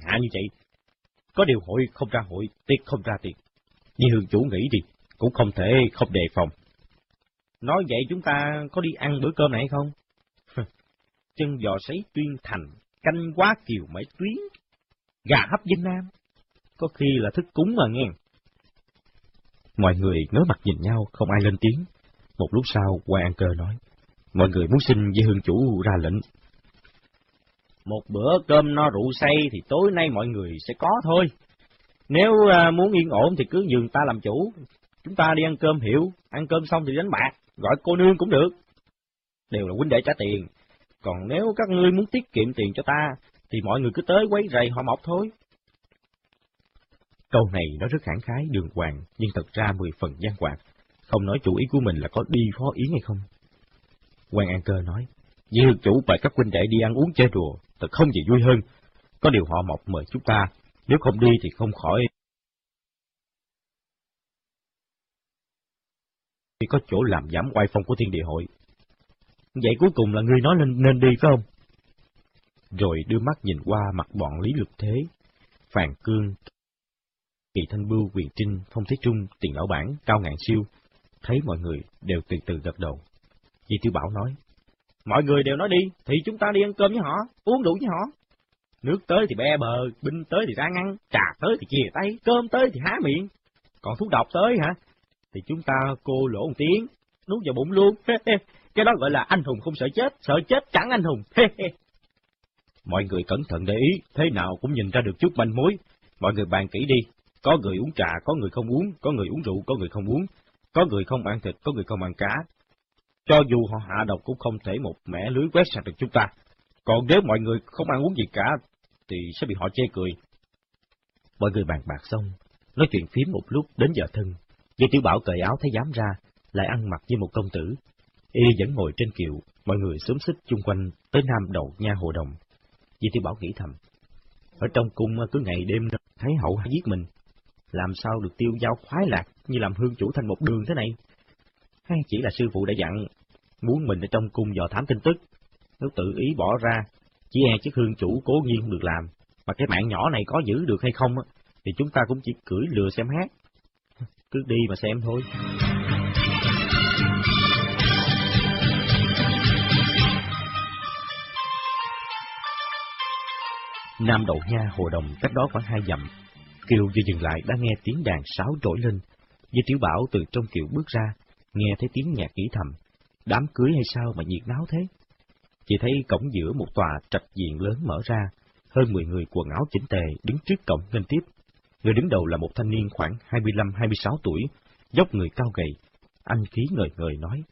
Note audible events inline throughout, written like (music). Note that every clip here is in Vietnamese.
hạ như vậy. Có điều hội không ra hội, tiệc không ra tiệc. Như hương chủ nghĩ đi, cũng không thể không đề phòng. Nói vậy chúng ta có đi ăn bữa cơm này hay không? Chân giò sấy tuyên thành, canh quá kiều mấy tuyến, gà hấp dân nam. Có khi là thức cúng mà nghe. Mọi người ngớ mặt nhìn nhau, không ai lên tiếng. Một lúc sau, quan ăn Cơ nói, mọi người muốn xin với hương chủ ra lệnh. Một bữa cơm no rượu say thì tối nay mọi người sẽ có thôi. Nếu à, muốn yên ổn thì cứ nhường ta làm chủ. Chúng ta đi ăn cơm hiểu, ăn cơm xong thì đánh bạc, gọi cô nương cũng được. Đều là huynh đệ trả tiền. Còn nếu các ngươi muốn tiết kiệm tiền cho ta, thì mọi người cứ tới quấy rầy họ mọc thôi. Câu này nó rất khẳng khái đường hoàng, nhưng thật ra mười phần gian hoạt, không nói chủ ý của mình là có đi phó yến hay không. Quan An Cơ nói, Dư chủ bài các huynh đệ đi ăn uống chơi đùa, thật không gì vui hơn. Có điều họ mọc mời chúng ta, nếu không đi thì không khỏi. Thì có chỗ làm giảm oai phong của thiên địa hội. Vậy cuối cùng là ngươi nói nên, nên đi phải không? Rồi đưa mắt nhìn qua mặt bọn Lý Lực Thế, Phàn Cương, Kỳ Thanh Bưu, Quyền Trinh, Phong Thế Trung, Tiền Lão Bản, Cao Ngạn Siêu, thấy mọi người đều từ từ gật đầu. Di Tiểu Bảo nói, mọi người đều nói đi, thì chúng ta đi ăn cơm với họ, uống rượu với họ. Nước tới thì be bờ, binh tới thì ra ngăn, trà tới thì chia tay, cơm tới thì há miệng. Còn thuốc độc tới hả? Thì chúng ta cô lỗ một tiếng, nuốt vào bụng luôn. Cái đó gọi là anh hùng không sợ chết, sợ chết chẳng anh hùng. Mọi người cẩn thận để ý, thế nào cũng nhìn ra được chút manh mối. Mọi người bàn kỹ đi, có người uống trà, có người không uống, có người uống rượu, có người không uống, có người không ăn thịt, có người không ăn cá. Cho dù họ hạ độc cũng không thể một mẻ lưới quét sạch được chúng ta. Còn nếu mọi người không ăn uống gì cả, thì sẽ bị họ chê cười. Mọi người bàn bạc xong, nói chuyện phím một lúc đến giờ thân. Dây tiểu bảo cởi áo thấy dám ra, lại ăn mặc như một công tử. Y vẫn ngồi trên kiệu, mọi người xúm xích chung quanh tới nam đầu nha hồ đồng. Di tiểu bảo nghĩ thầm, ở trong cung cứ ngày đêm thấy hậu giết mình, làm sao được tiêu giao khoái lạc như làm hương chủ thành một đường thế này? Hay chỉ là sư phụ đã dặn, muốn mình ở trong cung dò thám tin tức, nếu tự ý bỏ ra, chỉ e chiếc hương chủ cố nhiên không được làm, mà cái mạng nhỏ này có giữ được hay không, thì chúng ta cũng chỉ cưỡi lừa xem hát. Cứ đi mà xem thôi. Nam Đậu Nha Hồ Đồng cách đó khoảng hai dặm. Kiều vừa dừng lại đã nghe tiếng đàn sáo trỗi lên. với Tiểu Bảo từ trong kiều bước ra, nghe thấy tiếng nhạc nghĩ thầm. Đám cưới hay sao mà nhiệt náo thế? Chỉ thấy cổng giữa một tòa trạch diện lớn mở ra, hơn 10 người quần áo chỉnh tề đứng trước cổng nghênh tiếp. Người đứng đầu là một thanh niên khoảng 25-26 tuổi, dốc người cao gầy. Anh khí ngời ngời nói.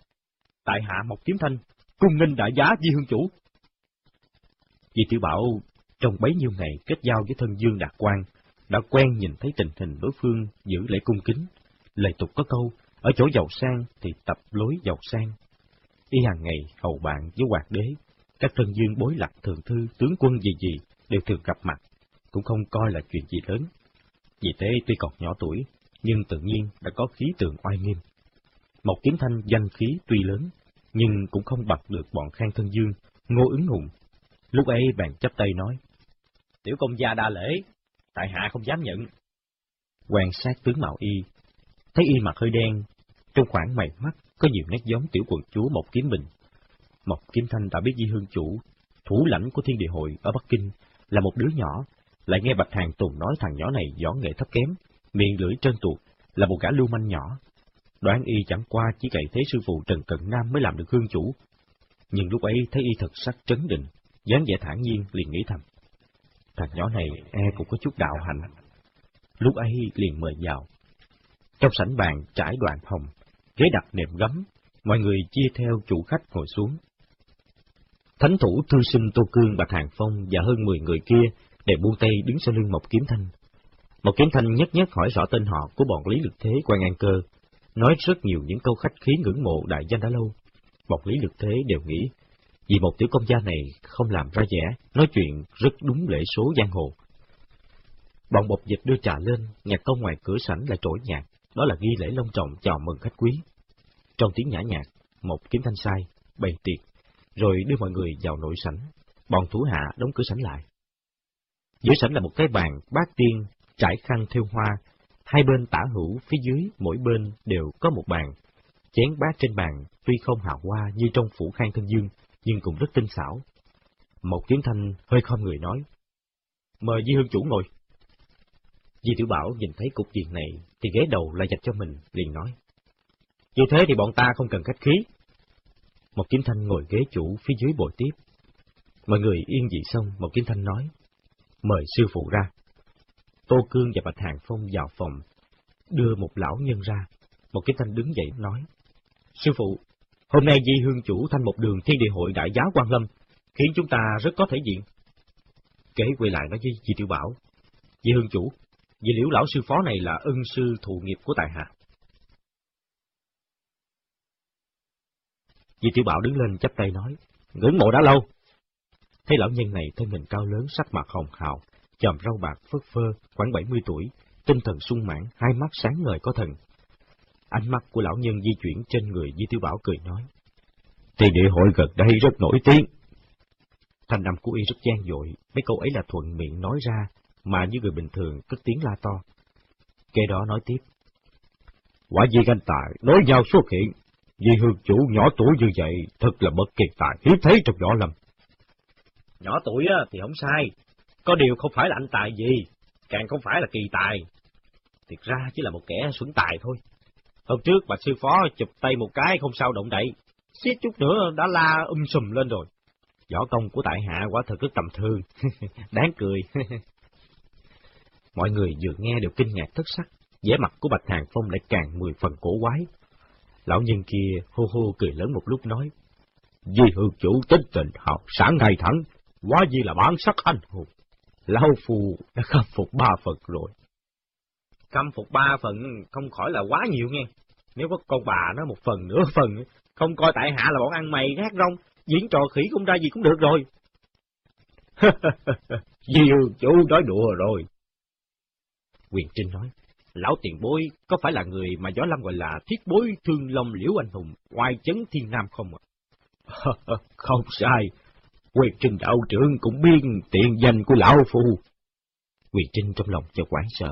Tại hạ một kiếm thanh, cung nghênh đại giá di hương chủ. Di Tiểu Bảo trong bấy nhiêu ngày kết giao với thân dương đạt quan, đã quen nhìn thấy tình hình đối phương giữ lễ cung kính. Lời tục có câu, ở chỗ giàu sang thì tập lối giàu sang. Y hàng ngày hầu bạn với hoạt đế, các thân dương bối lạc thường thư, tướng quân gì gì đều thường gặp mặt, cũng không coi là chuyện gì lớn. Vì thế tuy còn nhỏ tuổi, nhưng tự nhiên đã có khí tượng oai nghiêm. Một kiếm thanh danh khí tuy lớn, nhưng cũng không bật được bọn khang thân dương, ngô ứng hùng. Lúc ấy bạn chấp tay nói, Tiểu công gia đa lễ, tại hạ không dám nhận. Quan sát tướng mạo y, thấy y mặt hơi đen, trong khoảng mày mắt có nhiều nét giống tiểu quần chúa Mộc Kiếm Bình. Mộc Kiếm Thanh đã biết Di Hương Chủ, thủ lãnh của thiên địa hội ở Bắc Kinh, là một đứa nhỏ, lại nghe Bạch Hàng Tùng nói thằng nhỏ này võ nghệ thấp kém, miệng lưỡi trơn tuột, là một gã lưu manh nhỏ. Đoán y chẳng qua chỉ cậy thế sư phụ Trần Cận Nam mới làm được hương chủ. Nhưng lúc ấy thấy y thật sắc trấn định, dáng vẻ thản nhiên liền nghĩ thầm. Thằng nhỏ này e cũng có chút đạo hạnh. Lúc ấy liền mời vào. Trong sảnh bàn trải đoạn hồng ghế đặt nệm gấm, mọi người chia theo chủ khách ngồi xuống. Thánh thủ thư sinh Tô Cương Bạch Hàng Phong và hơn 10 người kia đều buông tay đứng sau lưng một kiếm thanh. Một kiếm thanh nhất nhất hỏi rõ tên họ của bọn Lý Lực Thế quan an cơ, nói rất nhiều những câu khách khí ngưỡng mộ đại danh đã lâu. bọn Lý Lực Thế đều nghĩ vì một tiểu công gia này không làm ra vẻ, nói chuyện rất đúng lễ số giang hồ. Bọn bộc dịch đưa trà lên, nhạc công ngoài cửa sảnh lại trỗi nhạc, đó là ghi lễ long trọng chào mừng khách quý. Trong tiếng nhã nhạc, một kiếm thanh sai, bày tiệc, rồi đưa mọi người vào nội sảnh, bọn thủ hạ đóng cửa sảnh lại. Giữa sảnh là một cái bàn bát tiên, trải khăn theo hoa, hai bên tả hữu phía dưới mỗi bên đều có một bàn. Chén bát trên bàn tuy không hào hoa như trong phủ khang thân dương, nhưng cũng rất tinh xảo. Một kiếm thanh hơi khom người nói, mời Di Hương chủ ngồi. Di Tiểu Bảo nhìn thấy cục diện này thì ghế đầu lại dạch cho mình, liền nói. Như thế thì bọn ta không cần khách khí. Một kiếm thanh ngồi ghế chủ phía dưới bồi tiếp. Mọi người yên dị xong, một kiếm thanh nói. Mời sư phụ ra. Tô Cương và Bạch Hàng Phong vào phòng, đưa một lão nhân ra. Một kiếm thanh đứng dậy nói. Sư phụ, hôm nay Di Hương chủ thanh một đường thiên địa hội đại giáo quan lâm, khiến chúng ta rất có thể diện. Kế quay lại nói với Di Tiểu Bảo. Di Hương chủ, vì liễu lão sư phó này là ân sư thụ nghiệp của tại hạ. Di Tiểu Bảo đứng lên chắp tay nói, ngưỡng mộ đã lâu. Thấy lão nhân này thân hình cao lớn sắc mặt hồng hào, chòm rau bạc phất phơ, khoảng 70 tuổi, tinh thần sung mãn, hai mắt sáng ngời có thần. Ánh mắt của lão nhân di chuyển trên người Di Tiểu Bảo cười nói, Thì địa hội gần đây rất nổi tiếng. Thanh âm của y rất gian dội, mấy câu ấy là thuận miệng nói ra, mà như người bình thường cất tiếng la to. Kế đó nói tiếp. Quả gì anh tài, đối nhau xuất hiện, vì hương chủ nhỏ tuổi như vậy, thật là bất kỳ tài, hiếm thấy trong võ lâm. Nhỏ tuổi á, thì không sai, có điều không phải là anh tài gì, càng không phải là kỳ tài. Thiệt ra chỉ là một kẻ xuẩn tài thôi. Hôm trước bà sư phó chụp tay một cái không sao động đậy, xiết chút nữa đã la um sùm lên rồi. Võ công của tại hạ quả thật rất tầm thường, (laughs) đáng cười. (laughs) Mọi người vừa nghe đều kinh ngạc thất sắc, vẻ mặt của Bạch Hàng Phong lại càng mười phần cổ quái. Lão nhân kia hô hô cười lớn một lúc nói, Di hương chủ tính tình học sáng ngày thẳng, quá gì là bản sắc anh hùng. Lão Phù đã khâm phục ba phần rồi. Khâm phục ba phần không khỏi là quá nhiều nghe. Nếu có con bà nó một phần nửa phần, không coi tại hạ là bọn ăn mày gác rong, diễn trò khỉ cũng ra gì cũng được rồi. (laughs) Di hương chủ nói đùa rồi. Quyền Trinh nói, lão tiền bối có phải là người mà Gió Lâm gọi là thiết bối thương long liễu anh hùng, ngoài chấn thiên nam không ạ? (laughs) không sai, Quyền Trinh đạo trưởng cũng biết tiện danh của lão phu. Quyền Trinh trong lòng cho quán sợ.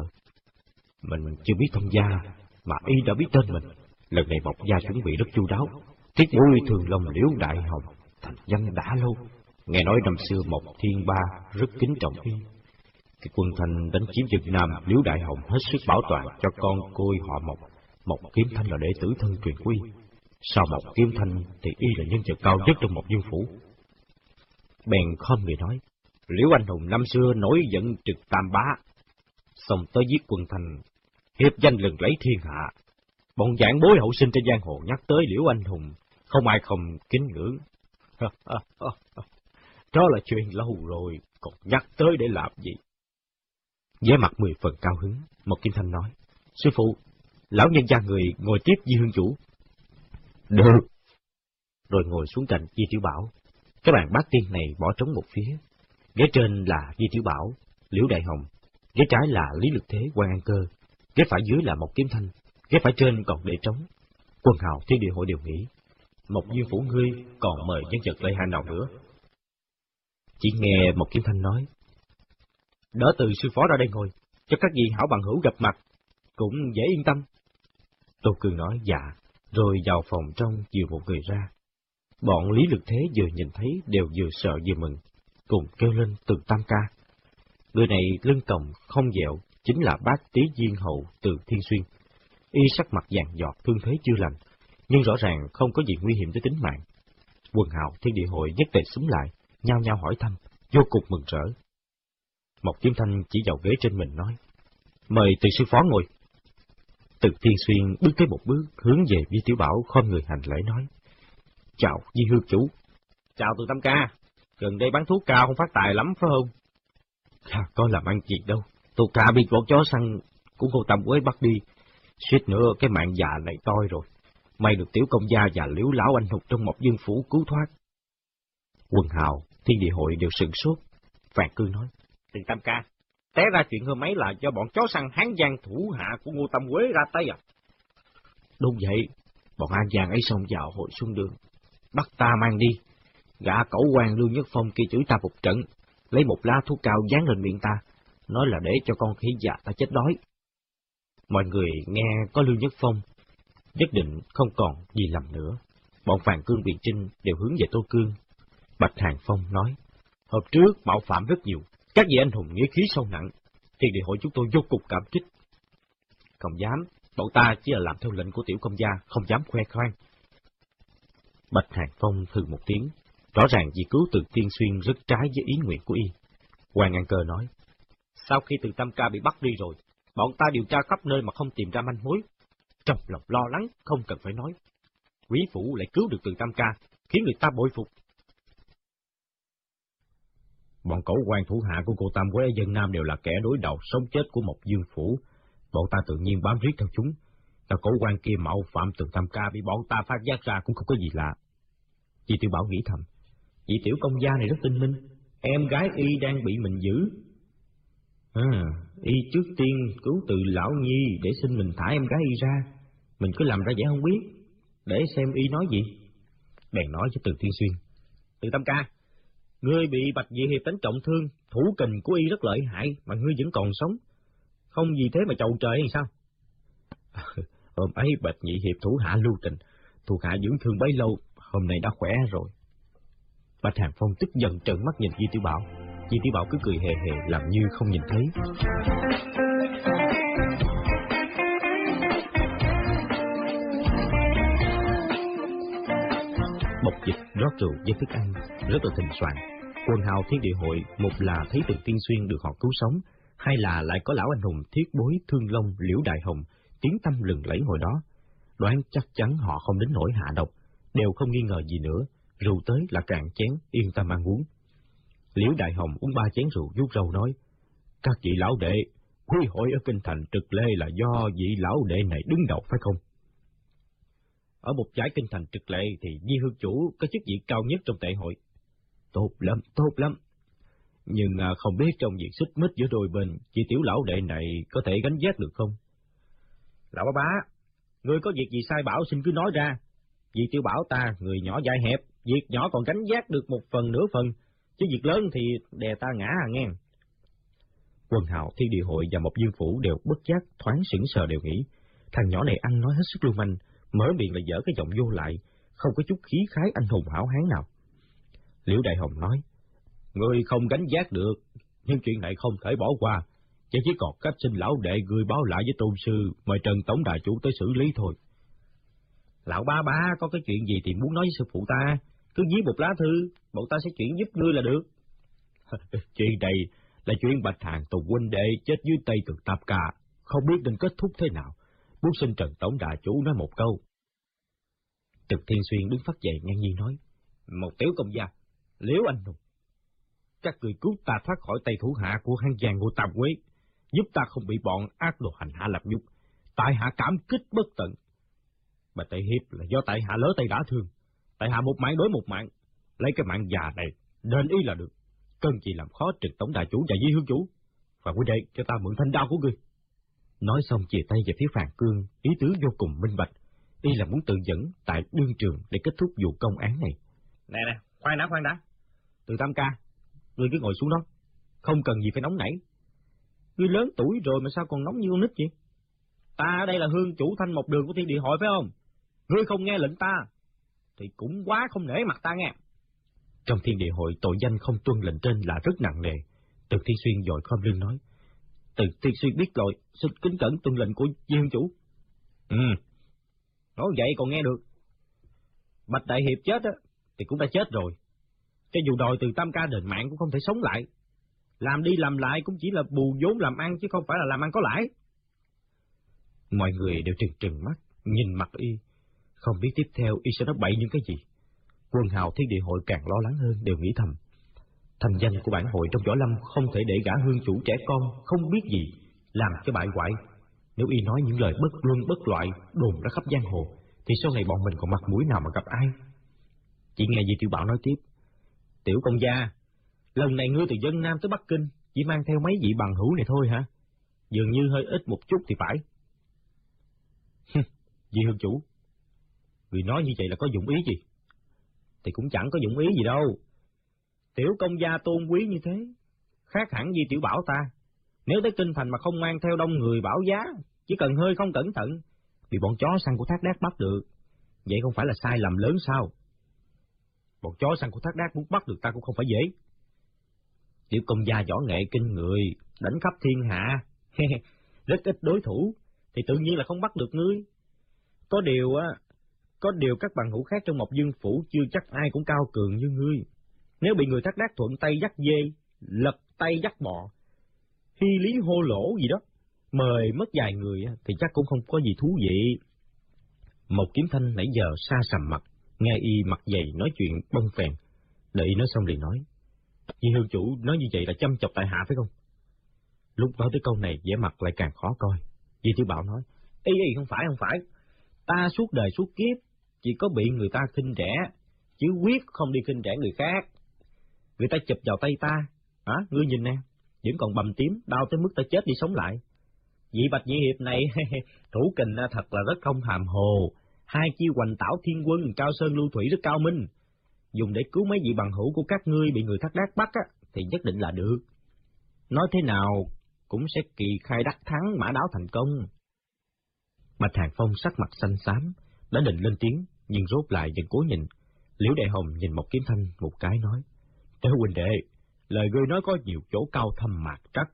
Mình mình chưa biết thông gia, mà y đã biết tên mình. Lần này Mộc Gia chuẩn bị rất chu đáo. Thiết bối thường lòng liễu đại hồng, thành danh đã lâu. Nghe nói năm xưa Mộc Thiên Ba rất kính trọng y. Cái quân thanh đánh chiếm Việt Nam, Liễu Đại Hồng hết sức bảo toàn cho con côi họ Mộc. Mộc Kiếm Thanh là đệ tử thân truyền quy. Sau Mộc Kiếm Thanh thì y là nhân vật cao nhất trong một dương phủ. Bèn không người nói, Liễu Anh Hùng năm xưa nổi giận trực tam bá, xong tới giết quân thanh hiệp danh lừng lấy thiên hạ. Bọn giảng bối hậu sinh trên giang hồ nhắc tới Liễu Anh Hùng, không ai không kính ngưỡng. (laughs) Đó là chuyện lâu rồi, còn nhắc tới để làm gì? Vẻ mặt mười phần cao hứng, một kim thanh nói, Sư phụ, lão nhân gia người ngồi tiếp Di Hương Chủ. Được. Rồi ngồi xuống cạnh Di Tiểu Bảo. Cái bàn bát tiên này bỏ trống một phía. Ghế trên là Di Tiểu Bảo, Liễu Đại Hồng. Ghế trái là Lý Lực Thế, quan An Cơ. Ghế phải dưới là một kiếm thanh. Ghế phải trên còn để trống. Quân hào thiên địa hội đều nghĩ. Một duyên phủ ngươi còn mời nhân vật lây hai nào nữa. Chỉ nghe một kiếm thanh nói, đỡ từ sư phó ra đây ngồi, cho các vị hảo bằng hữu gặp mặt, cũng dễ yên tâm. Tô Cường nói dạ, rồi vào phòng trong chiều một người ra. Bọn Lý Lực Thế vừa nhìn thấy đều vừa sợ vừa mừng, cùng kêu lên từ tam ca. Người này lưng còng không dẹo, chính là bác Tý viên hậu từ Thiên Xuyên. Y sắc mặt vàng giọt thương thế chưa lành, nhưng rõ ràng không có gì nguy hiểm tới tính mạng. Quần hào thiên địa hội nhất tề súng lại, nhao nhao hỏi thăm, vô cùng mừng rỡ. Một kiếm thanh chỉ vào ghế trên mình nói, mời từ sư phó ngồi. Từ Thiên Xuyên bước tới một bước, hướng về Vi Tiểu Bảo không người hành lễ nói, chào Di Hương Chủ. Chào từ Tâm Ca, gần đây bán thuốc cao không phát tài lắm phải không? À, có làm ăn gì đâu, tôi ca bị bọn chó săn cũng cô Tâm Quế bắt đi, suýt nữa cái mạng già này toi rồi. May được tiểu công gia và liễu lão anh hùng trong một dương phủ cứu thoát. Quần hào, thiên địa hội đều sừng sốt. Vạn cư nói, Tiền Tam Ca, té ra chuyện hôm ấy là do bọn chó săn hán giang thủ hạ của Ngô Tâm Quế ra tay à? Đúng vậy, bọn an giang ấy xông vào hội xuân đường, bắt ta mang đi. Gã cẩu quan Lưu Nhất Phong kia chửi ta một trận, lấy một lá thuốc cao dán lên miệng ta, nói là để cho con khỉ già ta chết đói. Mọi người nghe có Lưu Nhất Phong, nhất định không còn gì lầm nữa. Bọn Phàng Cương Biện Trinh đều hướng về Tô Cương. Bạch Hàng Phong nói, Hôm trước mạo phạm rất nhiều, các vị anh hùng nghĩa khí sâu nặng, thì địa hội chúng tôi vô cùng cảm kích. Không dám, bọn ta chỉ là làm theo lệnh của tiểu công gia, không dám khoe khoang. Bạch Hàng Phong thử một tiếng, rõ ràng vì cứu từ tiên xuyên rất trái với ý nguyện của y. Hoàng An Cơ nói, sau khi từ Tam Ca bị bắt đi rồi, bọn ta điều tra khắp nơi mà không tìm ra manh mối. Trong lòng lo lắng, không cần phải nói. Quý phủ lại cứu được từ Tam Ca, khiến người ta bội phục. Bọn cổ quan thủ hạ của cô Tam Quế ở dân Nam đều là kẻ đối đầu sống chết của một dương phủ. Bọn ta tự nhiên bám riết theo chúng. Là cổ quan kia mạo phạm từ Tam Ca bị bọn ta phát giác ra cũng không có gì lạ. Chị Tiểu Bảo nghĩ thầm. Chị Tiểu công gia này rất tinh minh. Em gái y đang bị mình giữ. À, y trước tiên cứu từ lão nhi để xin mình thả em gái y ra. Mình cứ làm ra vẻ không biết. Để xem y nói gì. Bèn nói cho từ Thiên Xuyên. Từ Tam Ca, Ngươi bị Bạch Dị Hiệp đánh trọng thương, thủ kình của y rất lợi hại, mà ngươi vẫn còn sống. Không gì thế mà chầu trời hay sao? À, (laughs) hôm ấy Bạch Nhị Hiệp thủ hạ lưu tình, thuộc hạ dưỡng thương bấy lâu, hôm nay đã khỏe rồi. Bạch Hàng Phong tức giận trợn mắt nhìn Di Tiểu Bảo. Di Tiểu Bảo cứ cười hề hề làm như không nhìn thấy. Bọc dịch rót rượu với thức ăn, rất là thịnh soạn. Quần hào thiên địa hội, một là thấy từng tiên xuyên được họ cứu sống, hai là lại có lão anh hùng thiết bối thương long liễu đại hồng, tiếng tâm lừng lẫy hồi đó. Đoán chắc chắn họ không đến nỗi hạ độc, đều không nghi ngờ gì nữa, rượu tới là cạn chén, yên tâm ăn uống. Liễu Đại Hồng uống ba chén rượu vuốt râu nói, các vị lão đệ, quy hội ở kinh thành trực lê là do vị lão đệ này đứng đầu phải không? Ở một giải kinh thành trực lệ thì Di Hương Chủ có chức vị cao nhất trong tệ hội. Tốt lắm, tốt lắm. Nhưng à, không biết trong việc xích mích giữa đôi bên, chị tiểu lão đệ này có thể gánh giác được không? Lão bá bá, ngươi có việc gì sai bảo xin cứ nói ra. Vì tiểu bảo ta, người nhỏ dài hẹp, việc nhỏ còn gánh giác được một phần nửa phần, chứ việc lớn thì đè ta ngã à nghe. Quân hào, thiên địa hội và một dương phủ đều bất giác, thoáng sững sờ đều nghĩ, thằng nhỏ này ăn nói hết sức lưu manh, mở miệng là dở cái giọng vô lại, không có chút khí khái anh hùng hảo hán nào. Liễu Đại Hồng nói, Ngươi không gánh giác được, nhưng chuyện này không thể bỏ qua, chỉ chỉ còn cách xin lão đệ gửi báo lại với tôn sư, mời Trần Tổng Đại Chủ tới xử lý thôi. Lão ba ba có cái chuyện gì thì muốn nói với sư phụ ta, cứ viết một lá thư, bọn ta sẽ chuyển giúp ngươi là được. (laughs) chuyện này là chuyện Bạch Hàng tù huynh đệ chết dưới tay từ Tạp cà, không biết nên kết thúc thế nào. Muốn xin Trần Tổng Đại Chủ nói một câu. Trực Thiên Xuyên đứng phát dậy ngang nhiên nói, một tiểu công gia, liếu anh hùng. Các người cứu ta thoát khỏi tay thủ hạ của hang vàng ngô Tam Quế, giúp ta không bị bọn ác đồ hành hạ lập nhục. Tại hạ cảm kích bất tận. Mà tại hiệp là do tại hạ lỡ tay đã thương. Tại hạ một mạng đối một mạng, lấy cái mạng già này, đền ý là được. Cần gì làm khó trực tổng đại chủ và di hương chủ. Và quý đệ cho ta mượn thanh đao của ngươi. Nói xong chìa tay về phía Phàn Cương, ý tứ vô cùng minh bạch. Y là muốn tự dẫn tại đương trường để kết thúc vụ công án này. Nè nè, khoan đã, khoan đã. Từ Tam Ca, ngươi cứ ngồi xuống đó. Không cần gì phải nóng nảy. Ngươi lớn tuổi rồi mà sao còn nóng như con nít vậy? Ta ở đây là hương chủ thanh một đường của thiên địa hội phải không? Ngươi không nghe lệnh ta, thì cũng quá không nể mặt ta nghe. Trong thiên địa hội tội danh không tuân lệnh trên là rất nặng nề. Từ Thiên Xuyên dội khom lưng nói. Từ Thiên Xuyên biết rồi, xin kính cẩn tuân lệnh của Di Hương Chủ. Ừ, nói vậy còn nghe được. Bạch Đại Hiệp chết á, thì cũng đã chết rồi. Cho dù đòi từ tam ca đền mạng cũng không thể sống lại. Làm đi làm lại cũng chỉ là bù vốn làm ăn chứ không phải là làm ăn có lãi. Mọi người đều trừng trừng mắt, nhìn mặt y, không biết tiếp theo y sẽ nói bậy những cái gì. Quân hào thiên địa hội càng lo lắng hơn, đều nghĩ thầm. Thành danh của bản hội trong võ lâm không thể để gã hương chủ trẻ con không biết gì, làm cho bại hoại. Nếu y nói những lời bất luân bất loại, đồn ra khắp giang hồ, thì sau này bọn mình còn mặt mũi nào mà gặp ai? Chỉ nghe Di Tiểu Bảo nói tiếp. Tiểu công gia, lần này ngươi từ dân Nam tới Bắc Kinh, chỉ mang theo mấy vị bằng hữu này thôi hả? Dường như hơi ít một chút thì phải. Di Hương Chủ, người nói như vậy là có dụng ý gì? Thì cũng chẳng có dụng ý gì đâu. Tiểu công gia tôn quý như thế, khác hẳn gì tiểu bảo ta. Nếu tới kinh thành mà không mang theo đông người bảo giá, chỉ cần hơi không cẩn thận, bị bọn chó săn của thác đác bắt được. Vậy không phải là sai lầm lớn sao? Bọn chó săn của thác đác muốn bắt được ta cũng không phải dễ. Tiểu công gia võ nghệ kinh người, đánh khắp thiên hạ, (laughs) rất ít đối thủ, thì tự nhiên là không bắt được ngươi. Có điều á, có điều các bằng hữu khác trong Mộc Dương Phủ chưa chắc ai cũng cao cường như ngươi. Nếu bị người thác đác thuận tay dắt dê, lật tay dắt bò, hy lý hô lỗ gì đó, mời mất vài người thì chắc cũng không có gì thú vị. Một kiếm thanh nãy giờ xa sầm mặt, nghe y mặt dày nói chuyện bông phèn, đợi y nói xong liền nói. Di hương chủ nói như vậy là chăm chọc tại hạ phải không? Lúc nói tới câu này vẻ mặt lại càng khó coi. Di Tiểu Bảo nói, Ê, ê, không phải không phải, ta suốt đời suốt kiếp, chỉ có bị người ta khinh rẻ, chứ quyết không đi khinh rẻ người khác. Người ta chụp vào tay ta, hả, ngươi nhìn nè, vẫn còn bầm tím, đau tới mức ta chết đi sống lại. Vị bạch nhị hiệp này, (laughs) thủ kình thật là rất không hàm hồ, hai chi hoành tảo thiên quân, cao sơn lưu thủy rất cao minh. Dùng để cứu mấy vị bằng hữu của các ngươi bị người thắt đát bắt á, thì nhất định là được. Nói thế nào cũng sẽ kỳ khai đắc thắng mã đáo thành công. Bạch Hàng Phong sắc mặt xanh xám, đã định lên tiếng, nhưng rốt lại vẫn cố nhìn. Liễu Đại Hồng nhìn một kiếm thanh một cái nói, Tế huynh đệ, lời ngươi nói có nhiều chỗ cao thâm mạc trắc,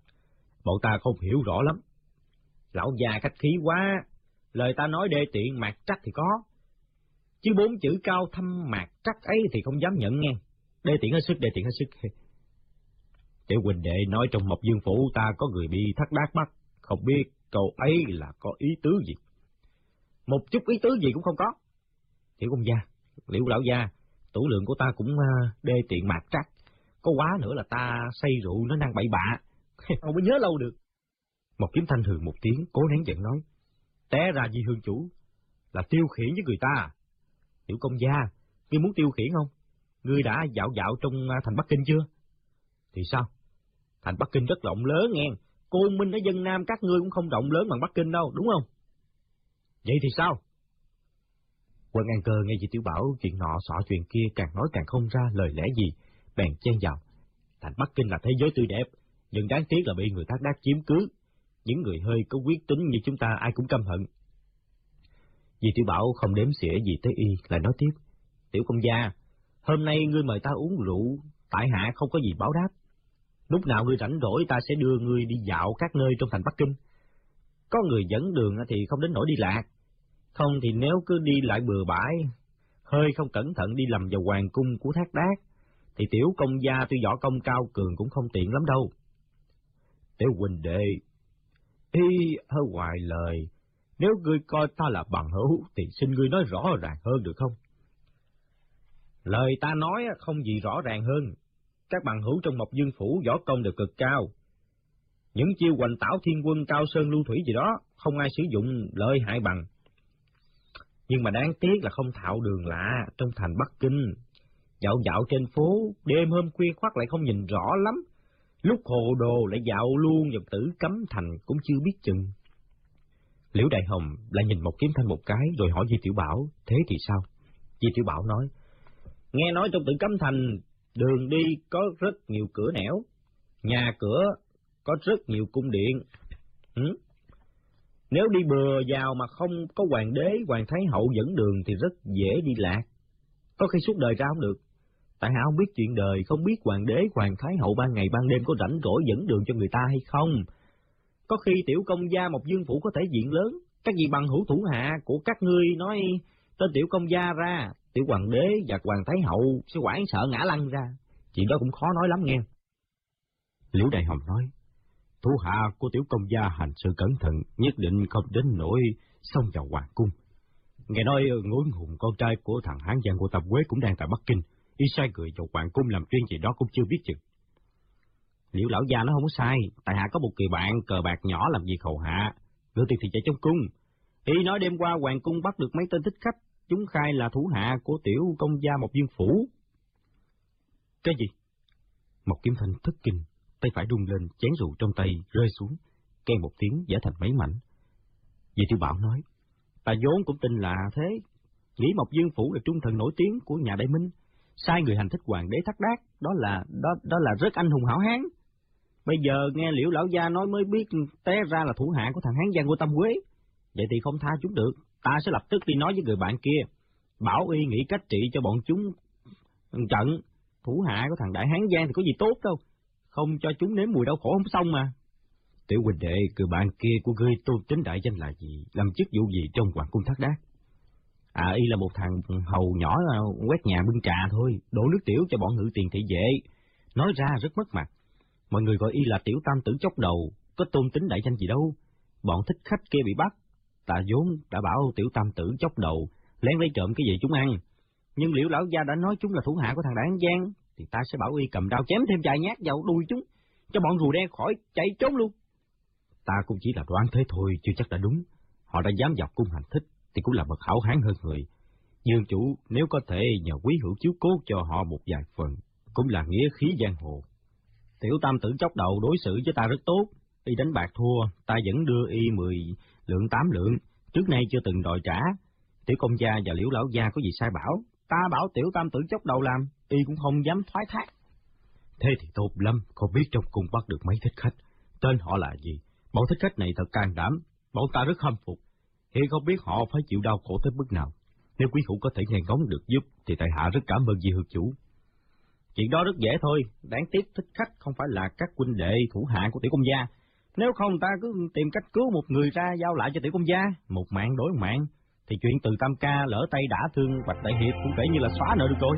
bọn ta không hiểu rõ lắm. Lão già khách khí quá, lời ta nói đề tiện mạc trắc thì có, chứ bốn chữ cao thâm mạc trắc ấy thì không dám nhận nghe. đề tiện hết sức, đề tiện hết sức. (laughs) Tiểu huynh đệ nói trong Mộc Dương Phủ ta có người bị thắt đát mắt, không biết câu ấy là có ý tứ gì. Một chút ý tứ gì cũng không có. Tiểu công gia, liễu lão gia, tủ lượng của ta cũng uh, đê tiện mạc trắc. Có quá nữa là ta say rượu nó năng bậy bạ, (laughs) không có nhớ lâu được. Một kiếm thanh hừ một tiếng, cố nén giận nói. Té ra di hương chủ, là tiêu khiển với người ta. Tiểu công gia, ngươi muốn tiêu khiển không? Ngươi đã dạo dạo trong à, thành Bắc Kinh chưa? Thì sao? Thành Bắc Kinh rất rộng lớn nghe, Côn Minh ở dân Nam các ngươi cũng không rộng lớn bằng Bắc Kinh đâu, đúng không? Vậy thì sao? Quân An Cơ nghe chị Tiểu Bảo chuyện nọ sọ chuyện kia càng nói càng không ra lời lẽ gì, bèn chen vào. Thành Bắc Kinh là thế giới tươi đẹp, nhưng đáng tiếc là bị người thác đác chiếm cứ. Những người hơi có quyết tính như chúng ta ai cũng căm hận. Dì Tiểu Bảo không đếm xỉa gì tới y, lại nói tiếp. Tiểu công gia, hôm nay ngươi mời ta uống rượu, tại hạ không có gì báo đáp. Lúc nào ngươi rảnh rỗi ta sẽ đưa ngươi đi dạo các nơi trong thành Bắc Kinh. Có người dẫn đường thì không đến nỗi đi lạc. Không thì nếu cứ đi lại bừa bãi, hơi không cẩn thận đi lầm vào hoàng cung của thác đát, thì tiểu công gia tuy võ công cao cường cũng không tiện lắm đâu. Tiểu huynh đệ, y hơi hoài lời, nếu ngươi coi ta là bằng hữu thì xin ngươi nói rõ ràng hơn được không? Lời ta nói không gì rõ ràng hơn, các bằng hữu trong Mộc Dương Phủ võ công đều cực cao. Những chiêu hoành tảo thiên quân cao sơn lưu thủy gì đó, không ai sử dụng lợi hại bằng. Nhưng mà đáng tiếc là không thạo đường lạ trong thành Bắc Kinh. Dạo dạo trên phố, đêm hôm khuya khoắt lại không nhìn rõ lắm. Lúc hồ đồ lại dạo luôn vào tử cấm thành cũng chưa biết chừng. Liễu Đại Hồng lại nhìn một kiếm thanh một cái rồi hỏi Di Tiểu Bảo, thế thì sao? Di Tiểu Bảo nói, nghe nói trong tử cấm thành Đường đi có rất nhiều cửa nẻo, nhà cửa có rất nhiều cung điện. Ừ? Nếu đi bừa vào mà không có hoàng đế, hoàng thái hậu dẫn đường thì rất dễ đi lạc. Có khi suốt đời ra không được. Tại hạ không biết chuyện đời, không biết hoàng đế, hoàng thái hậu ban ngày ban đêm có rảnh rỗi dẫn đường cho người ta hay không. Có khi tiểu công gia một dương phủ có thể diện lớn, các vị bằng hữu thủ hạ của các ngươi nói tên tiểu công gia ra, tiểu hoàng đế và hoàng thái hậu sẽ quản sợ ngã lăn ra. Chuyện đó cũng khó nói lắm nghe. Liễu Đại Hồng nói, thủ hạ của tiểu công gia hành sự cẩn thận, nhất định không đến nỗi xông vào hoàng cung. Nghe nói ngối hùng con trai của thằng Hán Giang của Tập Quế cũng đang tại Bắc Kinh, y sai người vào hoàng cung làm chuyên gì đó cũng chưa biết chừng. Liễu lão gia nó không sai, tại hạ có một kỳ bạn cờ bạc nhỏ làm việc hầu hạ, đưa tiền thì chạy trong cung. Y nói đêm qua hoàng cung bắt được mấy tên thích khách, chúng khai là thủ hạ của tiểu công gia một viên phủ. Cái gì? Một kiếm thanh thất kinh, tay phải rung lên, chén rượu trong tay rơi xuống, kêu một tiếng giả thành mấy mảnh. Vì tiểu bảo nói, ta vốn cũng tin là thế, nghĩ Mộc Dương Phủ là trung thần nổi tiếng của nhà Đại Minh, sai người hành thích hoàng đế thắt đát, đó là đó đó là rất anh hùng hảo hán. Bây giờ nghe liễu lão gia nói mới biết té ra là thủ hạ của thằng hán giang của Tâm Quế. Vậy thì không tha chúng được, ta sẽ lập tức đi nói với người bạn kia, bảo y nghĩ cách trị cho bọn chúng trận. Thủ hạ của thằng đại hán giang thì có gì tốt đâu, không cho chúng nếm mùi đau khổ không xong mà. Tiểu huynh đệ, người bạn kia của ngươi tôn tính đại danh là gì, làm chức vụ gì trong hoàng cung thác đát? À, y là một thằng hầu nhỏ à, quét nhà bưng trà thôi, đổ nước tiểu cho bọn ngự tiền thị vệ. Nói ra rất mất mặt. Mọi người gọi y là tiểu tam tử chốc đầu, có tôn tính đại danh gì đâu. Bọn thích khách kia bị bắt. Tạ vốn đã bảo tiểu tam tử chốc đầu, lén lấy trộm cái gì chúng ăn. Nhưng liễu lão gia đã nói chúng là thủ hạ của thằng Đảng Giang, thì ta sẽ bảo y cầm đao chém thêm vài nhát vào đuôi chúng, cho bọn rùa đen khỏi chạy trốn luôn. Ta cũng chỉ là đoán thế thôi, chưa chắc đã đúng. Họ đã dám dọc cung hành thích, thì cũng là bậc hảo hán hơn người. Dương chủ nếu có thể nhờ quý hữu chiếu cố cho họ một vài phần, cũng là nghĩa khí giang hồ. Tiểu tam tử chốc đầu đối xử với ta rất tốt, y đánh bạc thua, ta vẫn đưa y mười lượng tám lượng, trước nay chưa từng đòi trả. Tiểu công gia và liễu lão gia có gì sai bảo, ta bảo tiểu tam tử chốc đầu làm, y cũng không dám thoái thác. Thế thì tốt lắm, không biết trong cung bắt được mấy thích khách, tên họ là gì? Bọn thích khách này thật can đảm, bọn ta rất hâm phục. Hiện không biết họ phải chịu đau khổ tới mức nào. Nếu quý hữu có thể nghe ngóng được giúp, thì tại hạ rất cảm ơn Di Hương Chủ. Chuyện đó rất dễ thôi, đáng tiếc thích khách không phải là các huynh đệ thủ hạ của tiểu công gia. Nếu không ta cứ tìm cách cứu một người ra giao lại cho tiểu công gia, một mạng đối mạng, thì chuyện từ tam ca lỡ tay đã thương Bạch Đại Hiệp cũng kể như là xóa nợ được rồi.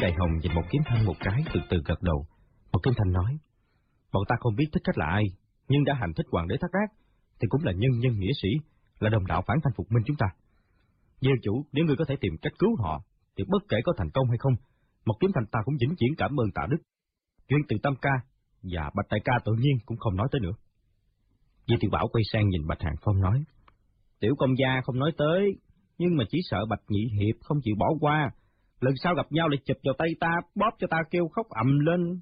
Đại Hồng nhìn một kiếm thanh một cái từ từ gật đầu. Một kiếm thanh nói, bọn ta không biết thích cách là ai, nhưng đã hành thích hoàng đế thác rác, thì cũng là nhân nhân nghĩa sĩ, là đồng đạo phản thanh phục minh chúng ta. Diêu chủ, nếu ngươi có thể tìm cách cứu họ, thì bất kể có thành công hay không, một kiếm thanh ta cũng vĩnh viễn cảm ơn tạ đức. Chuyên từ Tâm Ca và Bạch Đại Ca tự nhiên cũng không nói tới nữa. Di Tiểu Bảo quay sang nhìn Bạch Hàng Phong nói, Tiểu công gia không nói tới, nhưng mà chỉ sợ Bạch Nhị Hiệp không chịu bỏ qua, lần sau gặp nhau lại chụp vào tay ta, bóp cho ta kêu khóc ầm lên,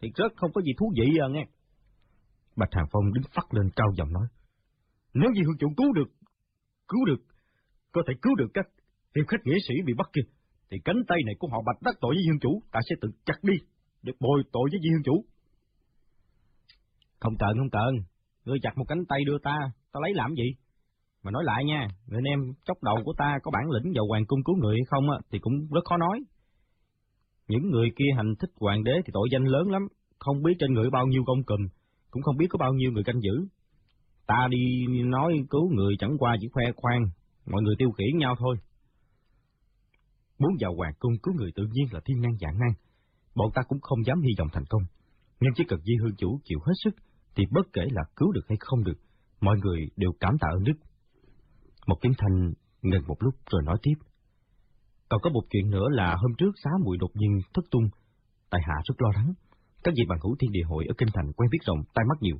thì rất không có gì thú vị à nghe. Bạch Hàng Phong đứng phát lên cao giọng nói, nếu gì Hương Chủ cứu được, cứu được, có thể cứu được các hiệp khách nghĩa sĩ bị bắt kia, thì cánh tay này của họ Bạch đắc tội với Hương Chủ, ta sẽ tự chặt đi, được bồi tội với Di Hương Chủ. Không cần, không cần, ngươi chặt một cánh tay đưa ta, ta lấy làm gì? Mà nói lại nha, người anh em chốc đầu của ta có bản lĩnh vào hoàng cung cứu người hay không á, thì cũng rất khó nói. Những người kia hành thích hoàng đế thì tội danh lớn lắm, không biết trên người bao nhiêu công cùm, cũng không biết có bao nhiêu người canh giữ. Ta đi nói cứu người chẳng qua chỉ khoe khoang, mọi người tiêu khiển nhau thôi. Muốn vào hoàng cung cứu người tự nhiên là thiên năng dạng năng, bọn ta cũng không dám hy vọng thành công. Nhưng chỉ cần Di Hương Chủ chịu hết sức, thì bất kể là cứu được hay không được, mọi người đều cảm tạ ơn Đức. Một kiếm thanh ngừng một lúc rồi nói tiếp. Còn có một chuyện nữa là hôm trước xá muội đột nhiên thất tung, tại hạ rất lo lắng. Các vị bằng hữu thiên địa hội ở Kinh Thành quen biết rộng, tai mắt nhiều.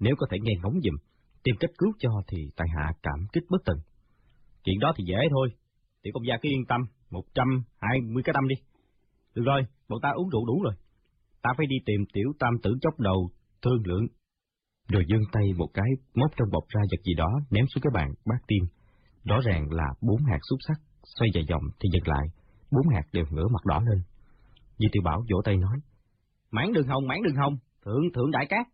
Nếu có thể nghe ngóng dùm, tìm cách cứu cho thì tại hạ cảm kích bất tận. Chuyện đó thì dễ thôi, tiểu công gia cứ yên tâm, một trăm hai mươi cái tâm đi. Được rồi, bọn ta uống rượu đủ rồi. Ta phải đi tìm tiểu tam tử chốc đầu, thương lượng. Rồi dương tay một cái, móc trong bọc ra vật gì đó, ném xuống cái bàn, bát tiên. Rõ ràng là bốn hạt xúc sắc, xoay vài vòng thì dừng lại, bốn hạt đều ngửa mặt đỏ lên. Di tiểu Bảo vỗ tay nói, mãn đường hồng, mãn đường hồng, thượng thượng đại cát.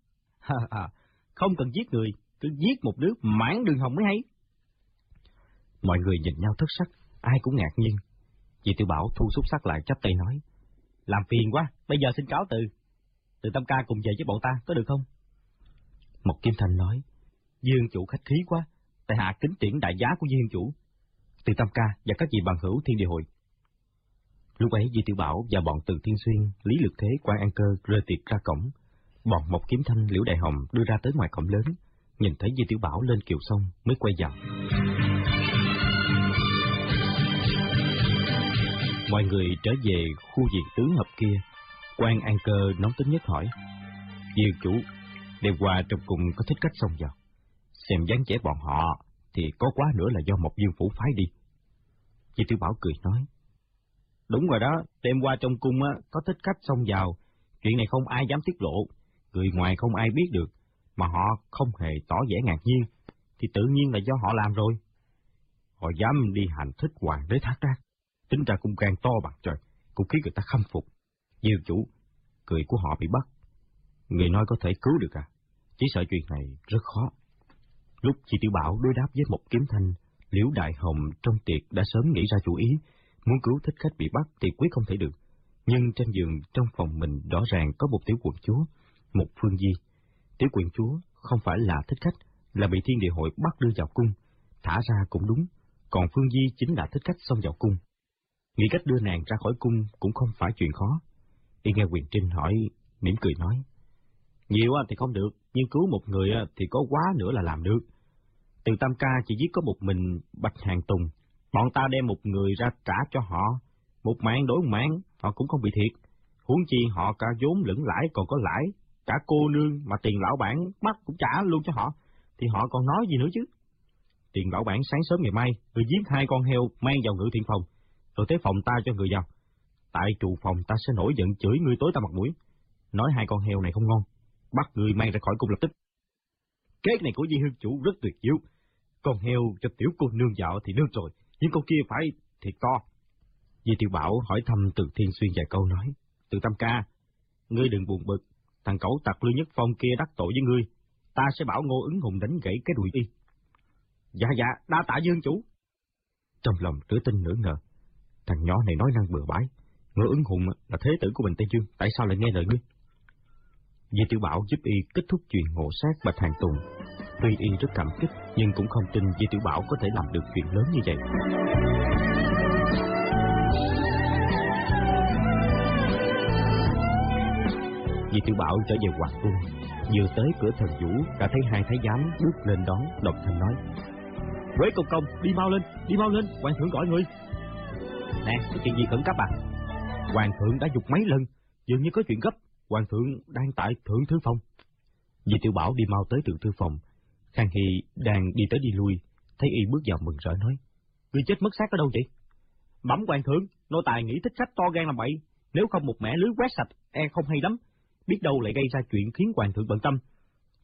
không cần giết người, cứ giết một đứa mãn đường hồng mới hay. Mọi người nhìn nhau thất sắc, ai cũng ngạc nhiên. Di tiểu Bảo thu xúc sắc lại chắp tay nói, làm phiền quá, bây giờ xin cáo từ. Từ Tâm Ca cùng về với bọn ta, có được không? Một Kim Thanh nói, Dương chủ khách khí quá, tại hạ kính tiễn đại giá của Dương chủ. Từ tam Ca và các vị bằng hữu thiên địa hội. Lúc ấy Di Tiểu Bảo và bọn Từ Thiên Xuyên, Lý Lực Thế, quan An Cơ rơi tiệc ra cổng. Bọn Mộc Kiếm Thanh, Liễu Đại Hồng đưa ra tới ngoài cổng lớn, nhìn thấy Di Tiểu Bảo lên kiều sông mới quay vào. Mọi người trở về khu diện tướng hợp kia, quan An Cơ nóng tính nhất hỏi. Dương chủ, đêm qua trong cùng có thích cách xông vào. Xem dáng vẻ bọn họ thì có quá nữa là do một dương phủ phái đi. Chị Tiểu Bảo cười nói. Đúng rồi đó, đêm qua trong cung á, có thích khách xông vào, Chuyện này không ai dám tiết lộ, người ngoài không ai biết được, mà họ không hề tỏ vẻ ngạc nhiên, thì tự nhiên là do họ làm rồi. Họ dám đi hành thích hoàng đế thác ra, tính ra cũng gan to bằng trời, cũng khiến người ta khâm phục. nhiều chủ, cười của họ bị bắt. Người nói có thể cứu được à? Chỉ sợ chuyện này rất khó. Lúc chị Tiểu Bảo đối đáp với một kiếm thanh, Liễu Đại Hồng trong tiệc đã sớm nghĩ ra chủ ý, muốn cứu thích khách bị bắt thì quyết không thể được. Nhưng trên giường trong phòng mình rõ ràng có một tiểu quận chúa, một phương di. Tiểu quận chúa không phải là thích khách, là bị thiên địa hội bắt đưa vào cung, thả ra cũng đúng, còn phương di chính là thích khách xông vào cung. Nghĩ cách đưa nàng ra khỏi cung cũng không phải chuyện khó. Y nghe quyền trinh hỏi, mỉm cười nói. Nhiều thì không được, nhưng cứu một người thì có quá nữa là làm được. Từ Tam Ca chỉ giết có một mình Bạch Hàng Tùng, bọn ta đem một người ra trả cho họ, một mạng đối một mạng, họ cũng không bị thiệt. Huống chi họ cả vốn lẫn lãi còn có lãi, cả cô nương mà tiền lão bản bắt cũng trả luôn cho họ, thì họ còn nói gì nữa chứ? Tiền lão bản sáng sớm ngày mai, người giết hai con heo mang vào ngự thiện phòng, rồi tới phòng ta cho người vào. Tại trụ phòng ta sẽ nổi giận chửi người tối ta mặt mũi. Nói hai con heo này không ngon, bắt người mang ra khỏi cung lập tức. Kế này của Di Hương Chủ rất tuyệt diệu. Con heo cho tiểu cô nương dạo thì nương rồi, nhưng con kia phải thiệt to. Di Tiểu Bảo hỏi thăm từ Thiên Xuyên vài câu nói. Từ Tâm Ca, ngươi đừng buồn bực, thằng cẩu tặc Lưu Nhất Phong kia đắc tội với ngươi, ta sẽ bảo ngô ứng hùng đánh gãy cái đùi y. Dạ dạ, đa tạ Dương Chủ. Trong lòng trứa tin nửa ngờ, thằng nhỏ này nói năng bừa bãi, ngô ứng hùng là thế tử của mình Tây Dương, tại sao lại nghe lời ngươi? Di Tiểu Bảo giúp y kết thúc chuyện ngộ sát Bạch Hàng Tùng. Tuy y rất cảm kích, nhưng cũng không tin Di Tiểu Bảo có thể làm được chuyện lớn như vậy. Di Tiểu Bảo trở về Hoàng Cung, vừa tới cửa thần vũ đã thấy hai thái giám bước lên đón, độc thanh nói. Quế công công, đi mau lên, đi mau lên, hoàng thượng gọi người. Nè, có chuyện gì khẩn cấp à? Hoàng thượng đã dục mấy lần, dường như có chuyện gấp, hoàng thượng đang tại thượng thư phòng. Di Tiểu Bảo đi mau tới thượng thư phòng, Khang Hy đang đi tới đi lui, thấy y bước vào mừng rỡ nói. Người chết mất xác ở đâu vậy? Bẩm hoàng thượng, nô tài nghĩ thích khách to gan làm bậy, nếu không một mẻ lưới quét sạch, e không hay lắm, biết đâu lại gây ra chuyện khiến hoàng thượng bận tâm.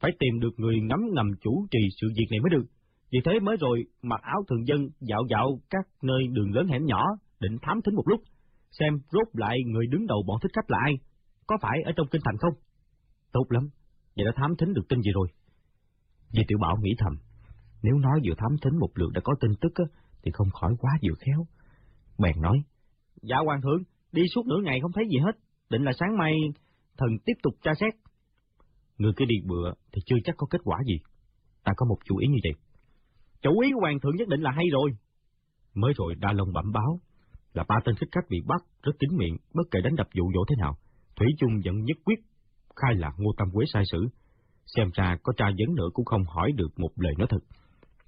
Phải tìm được người ngắm ngầm chủ trì sự việc này mới được. Vì thế mới rồi mặc áo thường dân dạo dạo các nơi đường lớn hẻm nhỏ, định thám thính một lúc, xem rốt lại người đứng đầu bọn thích khách là ai, có phải ở trong kinh thành không? Tốt lắm, vậy đã thám thính được tin gì rồi? Di Tiểu Bảo nghĩ thầm, nếu nói vừa thám thính một lượt đã có tin tức á, thì không khỏi quá vừa khéo. Bèn nói, Dạ hoàng thượng, đi suốt nửa ngày không thấy gì hết, định là sáng mai thần tiếp tục tra xét. Người cứ đi bựa thì chưa chắc có kết quả gì. Ta có một chủ ý như vậy. Chủ ý của hoàng thượng nhất định là hay rồi. Mới rồi Đa Long bẩm báo là ba tên thích khách bị bắt rất kín miệng, bất kể đánh đập dụ dỗ thế nào. Thủy chung vẫn nhất quyết khai là Ngô Tâm Quế sai sử. Xem ra có tra vấn nữa cũng không hỏi được một lời nói thật.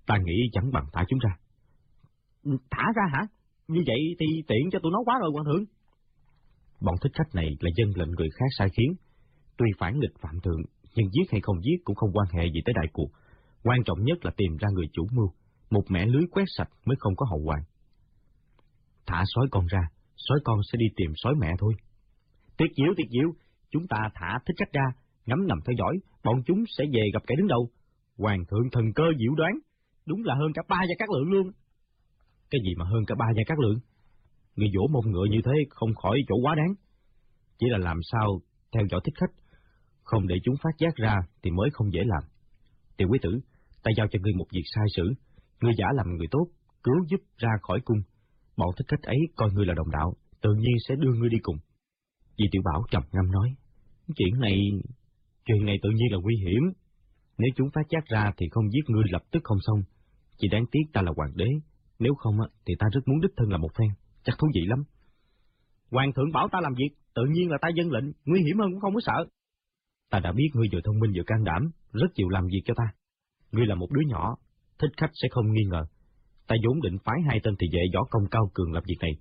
Ta nghĩ chẳng bằng thả chúng ra. Thả ra hả? Như vậy thì tiện cho tụi nó quá rồi, quan thượng. Bọn thích khách này là dân lệnh người khác sai khiến. Tuy phản nghịch phạm thượng, nhưng giết hay không giết cũng không quan hệ gì tới đại cuộc. Quan trọng nhất là tìm ra người chủ mưu. Một mẻ lưới quét sạch mới không có hậu hoạn. Thả sói con ra, sói con sẽ đi tìm sói mẹ thôi. Tuyệt diệu, tuyệt diệu, chúng ta thả thích khách ra, ngắm ngầm theo dõi, bọn chúng sẽ về gặp kẻ đứng đầu. Hoàng thượng thần cơ diệu đoán, đúng là hơn cả ba gia các lượng luôn. Cái gì mà hơn cả ba gia các lượng? Người vỗ một ngựa như thế không khỏi chỗ quá đáng. Chỉ là làm sao theo dõi thích khách, không để chúng phát giác ra thì mới không dễ làm. Tiểu quý tử, ta giao cho ngươi một việc sai sử, ngươi giả làm người tốt, cứu giúp ra khỏi cung. Bọn thích khách ấy coi ngươi là đồng đạo, tự nhiên sẽ đưa ngươi đi cùng. Di Tiểu Bảo trầm ngâm nói, chuyện này, chuyện này tự nhiên là nguy hiểm. Nếu chúng phát giác ra thì không giết ngươi lập tức không xong. Chỉ đáng tiếc ta là hoàng đế, nếu không thì ta rất muốn đích thân là một phen chắc thú vị lắm. Hoàng thượng bảo ta làm việc, tự nhiên là ta dân lệnh, nguy hiểm hơn cũng không có sợ. Ta đã biết ngươi vừa thông minh vừa can đảm, rất chịu làm việc cho ta. Ngươi là một đứa nhỏ, thích khách sẽ không nghi ngờ. Ta vốn định phái hai tên thì vệ võ công cao cường làm việc này,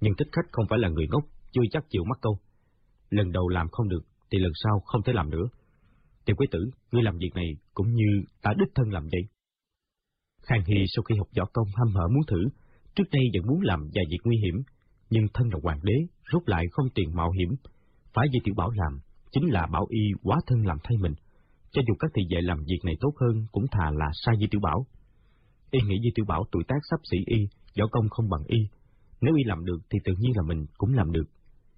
nhưng thích khách không phải là người ngốc, chưa chắc chịu mắc câu. Lần đầu làm không được, thì lần sau không thể làm nữa. Tiểu quý tử, ngươi làm việc này cũng như ta đích thân làm vậy. Khang Hy sau khi học võ công hăm hở muốn thử, Trước đây vẫn muốn làm vài việc nguy hiểm, nhưng thân là hoàng đế, rút lại không tiền mạo hiểm. Phải vì tiểu bảo làm, chính là bảo y quá thân làm thay mình. Cho dù các thị vệ làm việc này tốt hơn, cũng thà là sai Di Tiểu Bảo. Y nghĩ Di Tiểu Bảo tuổi tác sắp sĩ y, võ công không bằng y. Nếu y làm được thì tự nhiên là mình cũng làm được.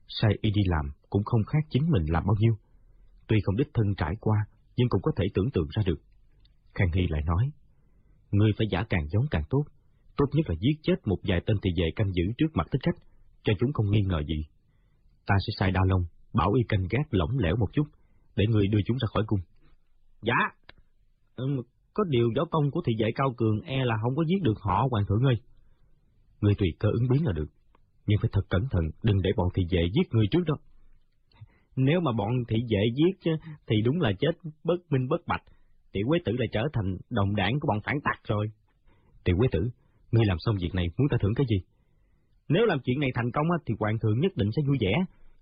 Sai y đi làm cũng không khác chính mình làm bao nhiêu. Tuy không đích thân trải qua, nhưng cũng có thể tưởng tượng ra được. Khang Hy lại nói, Ngươi phải giả càng giống càng tốt, tốt nhất là giết chết một vài tên thị vệ canh giữ trước mặt thích khách, cho chúng không nghi ngờ gì. Ta sẽ sai đa long, bảo y canh gác lỏng lẻo một chút, để người đưa chúng ra khỏi cung. Dạ, ừ, có điều võ công của thị vệ cao cường e là không có giết được họ, hoàng thượng ơi. Người tùy cơ ứng biến là được, nhưng phải thật cẩn thận, đừng để bọn thị vệ giết người trước đó. Nếu mà bọn thị vệ giết thì đúng là chết bất minh bất bạch, tiểu quế tử lại trở thành đồng đảng của bọn phản tặc rồi. Tiểu quế tử, ngươi làm xong việc này muốn ta thưởng cái gì? Nếu làm chuyện này thành công thì hoàng thượng nhất định sẽ vui vẻ,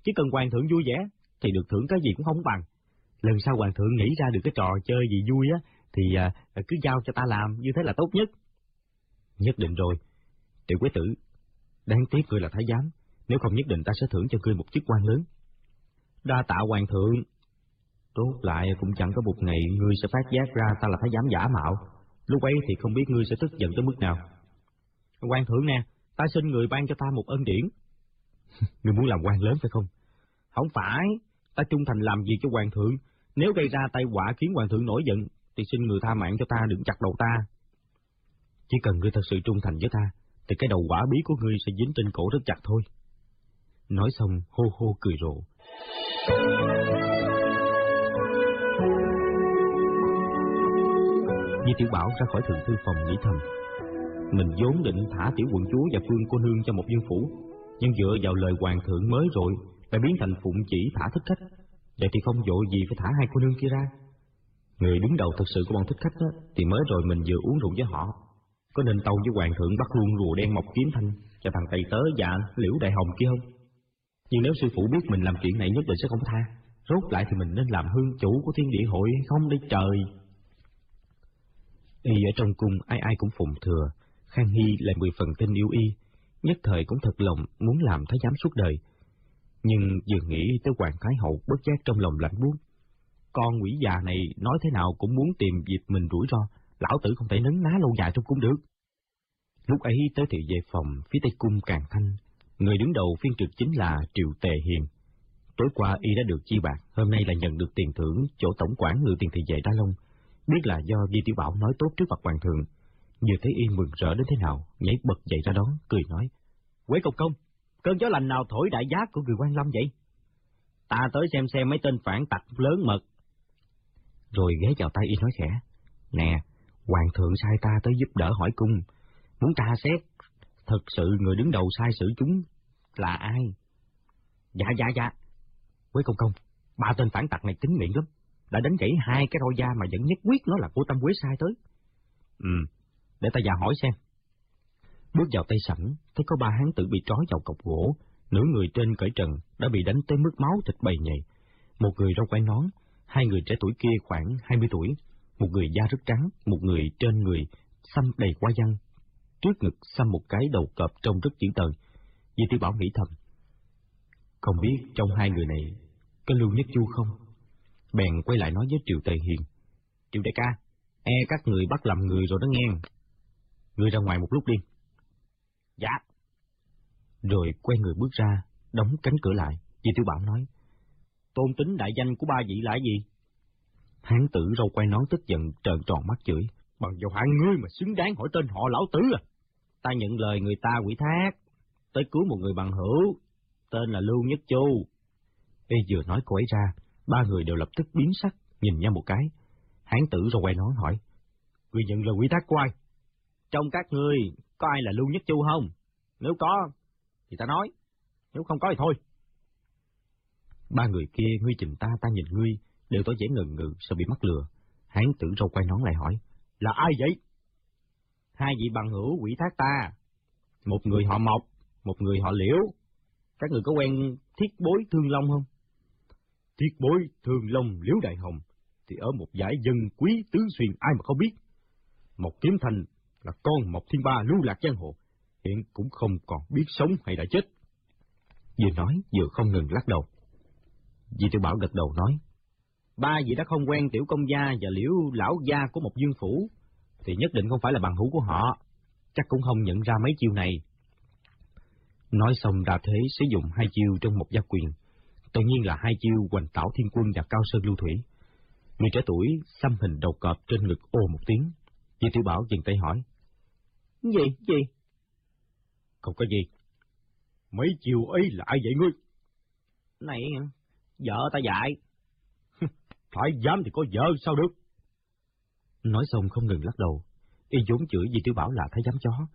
chỉ cần hoàng thượng vui vẻ thì được thưởng cái gì cũng không bằng. Lần sau hoàng thượng nghĩ ra được cái trò chơi gì vui á thì à, cứ giao cho ta làm, như thế là tốt nhất. Nhất định rồi. Tiểu quế tử, đáng tiếc ngươi là thái giám, nếu không nhất định ta sẽ thưởng cho ngươi một chức quan lớn. Đa tạ hoàng thượng. Tốt lại cũng chẳng có một ngày ngươi sẽ phát giác ra ta là thái giám giả mạo. Lúc ấy thì không biết ngươi sẽ tức giận tới mức nào. Hoàng thượng nè, ta xin người ban cho ta một ân điển. (laughs) ngươi muốn làm quan lớn phải không? Không phải, ta trung thành làm gì cho hoàng thượng. Nếu gây ra tai họa khiến hoàng thượng nổi giận, thì xin người tha mạng cho ta đừng chặt đầu ta. Chỉ cần ngươi thật sự trung thành với ta, thì cái đầu quả bí của ngươi sẽ dính trên cổ rất chặt thôi. Nói xong, hô hô cười rộ. Di Tiểu Bảo ra khỏi thượng thư phòng nghĩ thầm. Mình vốn định thả tiểu quận chúa và phương cô nương cho một dương phủ, nhưng dựa vào lời hoàng thượng mới rồi, lại biến thành phụng chỉ thả thích khách. Vậy thì không vội gì phải thả hai cô nương kia ra. Người đứng đầu thật sự của bọn thích khách đó, thì mới rồi mình vừa uống rượu với họ. Có nên tâu với hoàng thượng bắt luôn rùa đen mọc kiếm thanh cho thằng tây tớ và liễu đại hồng kia không? Nhưng nếu sư phụ biết mình làm chuyện này nhất định sẽ không tha. Rốt lại thì mình nên làm hương chủ của thiên địa hội hay không đây trời? Y ở trong cung ai ai cũng phụng thừa, Khang Hy lại mười phần tin yêu y, nhất thời cũng thật lòng muốn làm thái giám suốt đời. Nhưng vừa nghĩ tới Hoàng Thái Hậu bất giác trong lòng lạnh buốt. Con quỷ già này nói thế nào cũng muốn tìm dịp mình rủi ro, lão tử không thể nấn ná lâu dài trong cung được. Lúc ấy tới thị về phòng phía tây cung càng thanh, người đứng đầu phiên trực chính là Triệu Tề Hiền. Tối qua y đã được chi bạc, hôm nay là nhận được tiền thưởng chỗ tổng quản ngự tiền thị vệ Đa Long, biết là do Di Tiểu Bảo nói tốt trước mặt hoàng thượng. Vừa thấy y mừng rỡ đến thế nào, nhảy bật dậy ra đón, cười nói. Quế công công, cơn gió lành nào thổi đại giá của người quan lâm vậy? Ta tới xem xem mấy tên phản tặc lớn mật. Rồi ghé vào tay y nói khẽ. Nè, hoàng thượng sai ta tới giúp đỡ hỏi cung, muốn tra xét thật sự người đứng đầu sai xử chúng là ai? Dạ dạ dạ. Quế công công, ba tên phản tặc này tính miệng lắm, đã đánh gãy hai cái roi da mà vẫn nhất quyết nó là cô Tâm Quế sai tới. Ừ, để ta già hỏi xem. Bước vào tay sảnh, thấy có ba hán tử bị trói vào cọc gỗ, nửa người trên cởi trần đã bị đánh tới mức máu thịt bầy nhầy. Một người râu quai nón, hai người trẻ tuổi kia khoảng hai mươi tuổi, một người da rất trắng, một người trên người xăm đầy hoa văn, trước ngực xăm một cái đầu cọp trông rất chữ tợn. Di Tiểu Bảo nghĩ thầm, không biết trong hai người này có Lưu Nhất Chu không? Bèn quay lại nói với Triệu Tề Hiền, Triệu đại ca, e các người bắt làm người rồi đó nghe. Người ra ngoài một lúc đi. Dạ. Rồi quay người bước ra, đóng cánh cửa lại, Di Tiểu Bảo nói, Tôn tính đại danh của ba vị là gì? Hán tử râu quay nón tức giận trợn tròn mắt chửi. Bằng vào hạng ngươi mà xứng đáng hỏi tên họ lão tứ à? Ta nhận lời người ta quỷ thác, tới cứu một người bằng hữu, tên là Lưu Nhất Chu. Y vừa nói cô ấy ra, ba người đều lập tức biến sắc, nhìn nhau một cái. Hán tử râu quay nón hỏi. Ngươi nhận lời quỷ thác của ai? Trong các ngươi, có ai là Lưu Nhất Chu không? Nếu có, thì ta nói. Nếu không có thì thôi. Ba người kia, ngươi chừng ta, ta nhìn ngươi, đều tỏ vẻ ngần ngừ, sợ bị mắc lừa. Hán tử râu quay nón lại hỏi. Là ai vậy? Hai vị bằng hữu quỷ thác ta. Một người họ Mộc, một người họ Liễu. Các người có quen thiết bối thương long không? Thiết bối thương long Liễu Đại Hồng thì ở một giải dân quý tứ xuyên ai mà không biết. Một kiếm thành là con Mộc Thiên Ba lưu lạc giang hồ, hiện cũng không còn biết sống hay đã chết. Vừa nói vừa không ngừng lắc đầu. Di Tiểu Bảo gật đầu nói, ba vị đã không quen tiểu công gia và liễu lão gia của một dương phủ, thì nhất định không phải là bằng hữu của họ, chắc cũng không nhận ra mấy chiêu này. Nói xong ra thế sử dụng hai chiêu trong một gia quyền, tự nhiên là hai chiêu hoành tảo thiên quân và cao sơn lưu thủy. Người trẻ tuổi xăm hình đầu cọp trên ngực ô một tiếng, Di Tiểu Bảo dừng tay hỏi. Gì, gì? Không có gì. Mấy chiều ấy là ai vậy ngươi? Này, vợ ta dạy. Phải dám thì có vợ sao được? Nói xong không ngừng lắc đầu, y vốn chửi Di Tiểu Bảo là thái giám chó.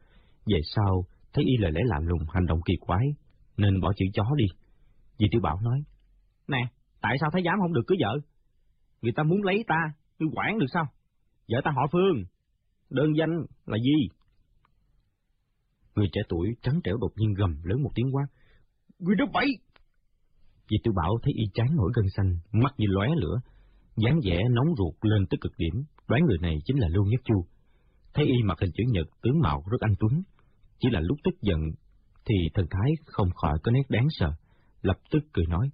Về sau, thấy y lời lẽ lạ lùng, hành động kỳ quái, nên bỏ chữ chó đi. Di Tiểu Bảo nói, Nè, tại sao thái giám không được cưới vợ? Người ta muốn lấy ta, tôi quản được sao? Vợ ta họ Phương, đơn danh là gì? Người trẻ tuổi trắng trẻo đột nhiên gầm lớn một tiếng quát. Người đó bậy! Vì tiểu bảo thấy y chán nổi gân xanh, mắt như lóe lửa, dáng vẻ nóng ruột lên tới cực điểm, đoán người này chính là Lưu Nhất Chu. Thấy y mặc hình chữ nhật, tướng mạo rất anh tuấn, chỉ là lúc tức giận thì thần thái không khỏi có nét đáng sợ, lập tức cười nói.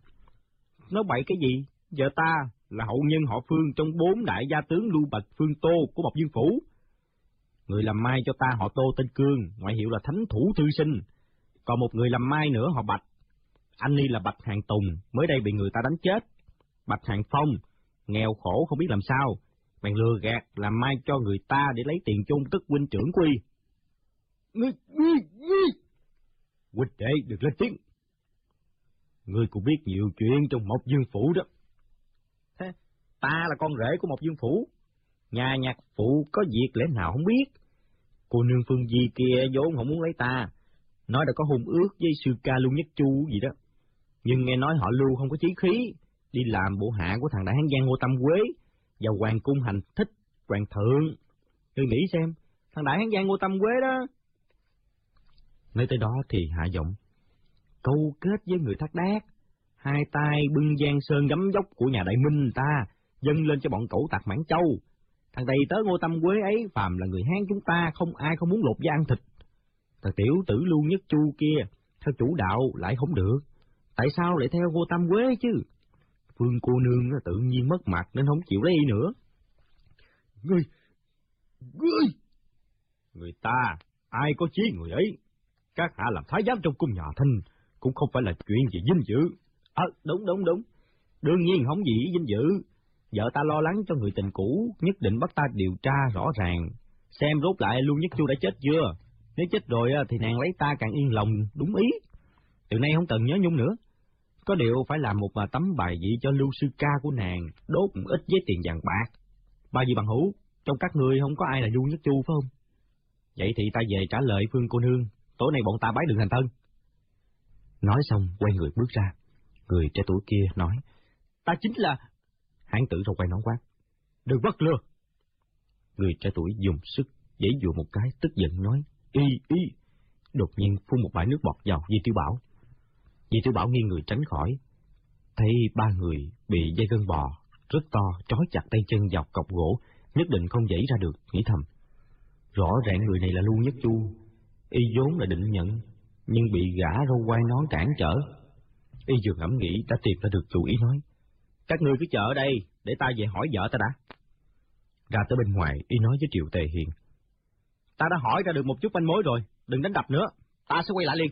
Nói bậy cái gì? Vợ ta là hậu nhân họ Phương trong bốn đại gia tướng Lưu Bạch Phương Tô của Bộc Dương Phủ. Người làm mai cho ta họ Tô tên Cương, ngoại hiệu là Thánh Thủ Thư Sinh. Còn một người làm mai nữa họ Bạch. Anh ni là Bạch Hàng Tùng, mới đây bị người ta đánh chết. Bạch Hàng Phong, nghèo khổ không biết làm sao, bèn lừa gạt làm mai cho người ta để lấy tiền chôn tức huynh trưởng quy. Huynh đệ được lên tiếng. Ngươi cũng biết nhiều chuyện trong Mộc Dương Phủ đó. Thế, ta là con rể của Mộc Dương Phủ, Nhà nhạc phụ có việc lẽ nào không biết. Cô nương phương di kia vốn không muốn lấy ta. Nói đã có hôn ước với sư ca Lưu Nhất Chu gì đó. Nhưng nghe nói họ Lưu không có chí khí, đi làm bộ hạ của thằng đại hán giang Ngô Tâm Quế và hoàng cung hành thích hoàng thượng. tư nghĩ xem, thằng đại hán giang Ngô Tâm Quế đó. nơi tới đó thì hạ giọng. Câu kết với người thác đát, hai tay bưng giang sơn gấm dốc của nhà đại minh ta, dâng lên cho bọn cẩu tạc Mãn Châu, Thằng đầy tớ ngô tâm quế ấy, phàm là người Hán chúng ta, không ai không muốn lột da ăn thịt. Thằng tiểu tử lưu nhất chu kia, theo chủ đạo lại không được. Tại sao lại theo ngô tâm quế chứ? Phương cô nương tự nhiên mất mặt nên không chịu lấy nữa. Ngươi, ngươi, người ta, ai có chí người ấy. Các hạ làm thái giám trong cung nhà thanh, cũng không phải là chuyện gì vinh dự. Ờ, à, đúng đúng đúng, đương nhiên không gì vinh dự Vợ ta lo lắng cho người tình cũ, nhất định bắt ta điều tra rõ ràng, xem rốt lại Lưu Nhất Chu đã chết chưa. Nếu chết rồi thì nàng lấy ta càng yên lòng, đúng ý. Từ nay không cần nhớ nhung nữa. Có điều phải làm một à, tấm bài vị cho Lưu Sư Ca của nàng, đốt một ít với tiền vàng bạc. Ba gì bằng hữu, trong các người không có ai là Du Nhất Chu phải không? Vậy thì ta về trả lời Phương cô nương, tối nay bọn ta bái đường thành thân. Nói xong, quay người bước ra. Người trẻ tuổi kia nói, ta chính là Hán tử rồi quay nón quát. Đừng bắt lừa! Người trẻ tuổi dùng sức, giãy dụa một cái, tức giận nói, y, y. Đột nhiên phun một bãi nước bọt vào Di Tiểu Bảo. Di Tiểu Bảo nghiêng người tránh khỏi. Thấy ba người bị dây gân bò, rất to, trói chặt tay chân dọc cọc gỗ, nhất định không dãy ra được, nghĩ thầm. Rõ ràng người này là Lưu Nhất Chu, y vốn là định nhận, nhưng bị gã râu quai nón cản trở. Y vừa ngẫm nghĩ đã tìm ra được chủ ý nói. Các ngươi cứ chờ ở đây, để ta về hỏi vợ ta đã. Ra tới bên ngoài, y nói với Triệu Tề Hiền. Ta đã hỏi ra được một chút manh mối rồi, đừng đánh đập nữa, ta sẽ quay lại liền.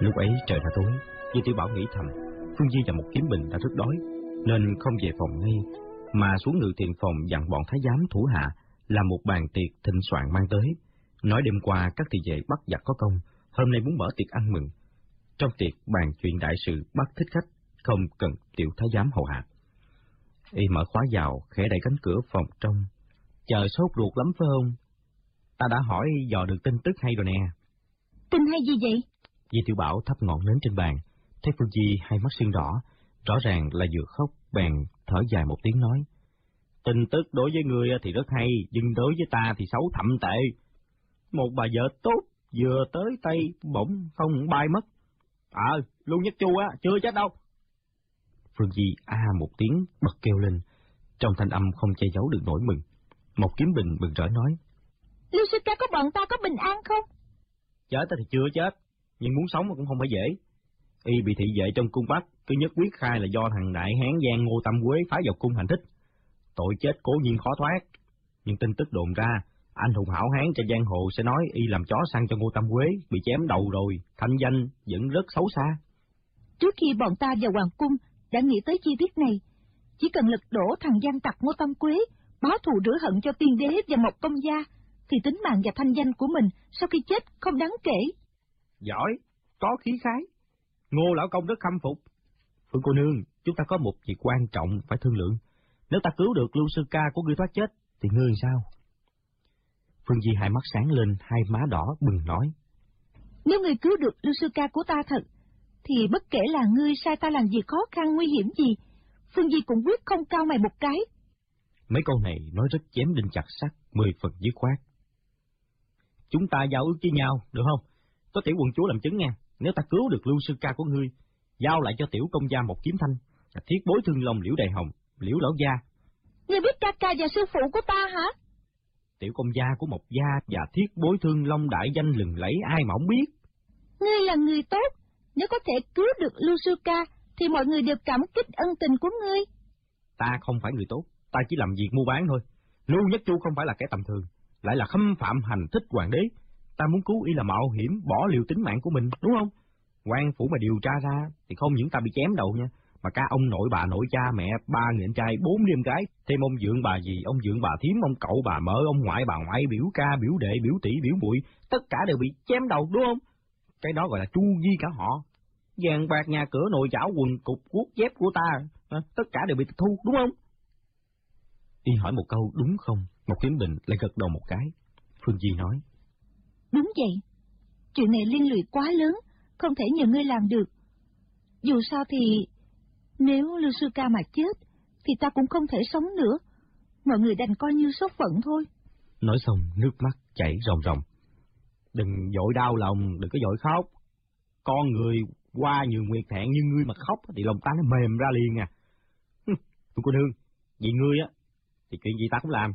Lúc ấy trời đã tối, nhưng Tiểu Bảo nghĩ thầm, Phương Di và một kiếm bình đã rất đói, nên không về phòng ngay, mà xuống ngự thiện phòng dặn bọn thái giám thủ hạ làm một bàn tiệc thịnh soạn mang tới. Nói đêm qua các thị vệ bắt giặc có công, hôm nay muốn mở tiệc ăn mừng. Trong tiệc bàn chuyện đại sự bắt thích khách, không cần tiểu thái giám hầu hạ. Y mở khóa vào, khẽ đẩy cánh cửa phòng trong. Chờ sốt ruột lắm phải không? Ta đã hỏi dò được tin tức hay rồi nè. Tin hay gì vậy? Di Tiểu Bảo thắp ngọn nến trên bàn, thấy Phương Di hai mắt sưng đỏ, rõ ràng là vừa khóc, bèn thở dài một tiếng nói. Tin tức đối với người thì rất hay, nhưng đối với ta thì xấu thậm tệ. Một bà vợ tốt vừa tới tay bỗng không bay mất. Ờ, Lưu Nhất Chu á, chưa chết đâu. Phương Di a một tiếng bật kêu lên, trong thanh âm không che giấu được nỗi mừng. Một kiếm bình mừng rỡ nói. Lưu sư ca có bọn ta có bình an không? Chết thì chưa chết, nhưng muốn sống cũng không phải dễ. Y bị thị vệ trong cung bắt, cứ nhất quyết khai là do thằng đại hán gian Ngô Tâm Quế phá vào cung hành thích. Tội chết cố nhiên khó thoát, nhưng tin tức đồn ra, anh hùng hảo hán trên giang hồ sẽ nói y làm chó săn cho Ngô Tâm Quế, bị chém đầu rồi, thanh danh vẫn rất xấu xa. Trước khi bọn ta vào hoàng cung, đã nghĩ tới chi tiết này. Chỉ cần lật đổ thằng gian tặc Ngô Tâm Quế, báo thù rửa hận cho tiên đế và một công gia, thì tính mạng và thanh danh của mình sau khi chết không đáng kể. Giỏi, có khí khái. Ngô lão công rất khâm phục. Phương cô nương, chúng ta có một việc quan trọng phải thương lượng. Nếu ta cứu được lưu sư ca của ngươi thoát chết, thì ngươi sao? Phương Di hai mắt sáng lên, hai má đỏ bừng nói. Nếu ngươi cứu được lưu sư ca của ta thật, thì bất kể là ngươi sai ta làm gì khó khăn nguy hiểm gì, Phương Di cũng quyết không cao mày một cái. Mấy câu này nói rất chém đinh chặt sắt, mười phần dứt khoát. Chúng ta giao ước với nhau, được không? Có tiểu quần chúa làm chứng nha, nếu ta cứu được lưu sư ca của ngươi, giao lại cho tiểu công gia một kiếm thanh, thiết bối thương lòng liễu đại hồng, liễu lão gia. Ngươi biết ca ca và sư phụ của ta hả? Tiểu công gia của một gia và thiết bối thương long đại danh lừng lẫy ai mà không biết. Ngươi là người tốt, nếu có thể cứu được lưu sư ca, thì mọi người đều cảm kích ân tình của ngươi. Ta không phải người tốt, ta chỉ làm việc mua bán thôi. Lưu Nhất Chu không phải là kẻ tầm thường, lại là khâm phạm hành thích hoàng đế. Ta muốn cứu y là mạo hiểm, bỏ liều tính mạng của mình, đúng không? quan phủ mà điều tra ra, thì không những ta bị chém đầu nha, mà cả ông nội bà nội cha mẹ, ba người anh trai, bốn đêm gái, thêm ông dượng bà gì, ông dượng bà thím, ông cậu bà mợ, ông ngoại bà ngoại, biểu ca, biểu đệ, biểu tỷ, biểu muội tất cả đều bị chém đầu, đúng không? Cái đó gọi là tru di cả họ. Vàng bạc nhà cửa nội chảo quần cục cuốc dép của ta, tất cả đều bị tịch thu, đúng không? Y hỏi một câu đúng không, một Kiếm Bình lại gật đầu một cái. Phương Di nói. Đúng vậy. Chuyện này liên lụy quá lớn, không thể nhờ ngươi làm được. Dù sao thì, nếu Lưu Sư Ca mà chết, thì ta cũng không thể sống nữa. Mọi người đành coi như số phận thôi. Nói xong, nước mắt chảy ròng ròng. Đừng dội đau lòng, đừng có dội khóc. Con người qua nhiều nguyệt thẹn như ngươi mà khóc thì lòng ta nó mềm ra liền à. Tụi cô nương, vì ngươi á, thì chuyện gì ta cũng làm.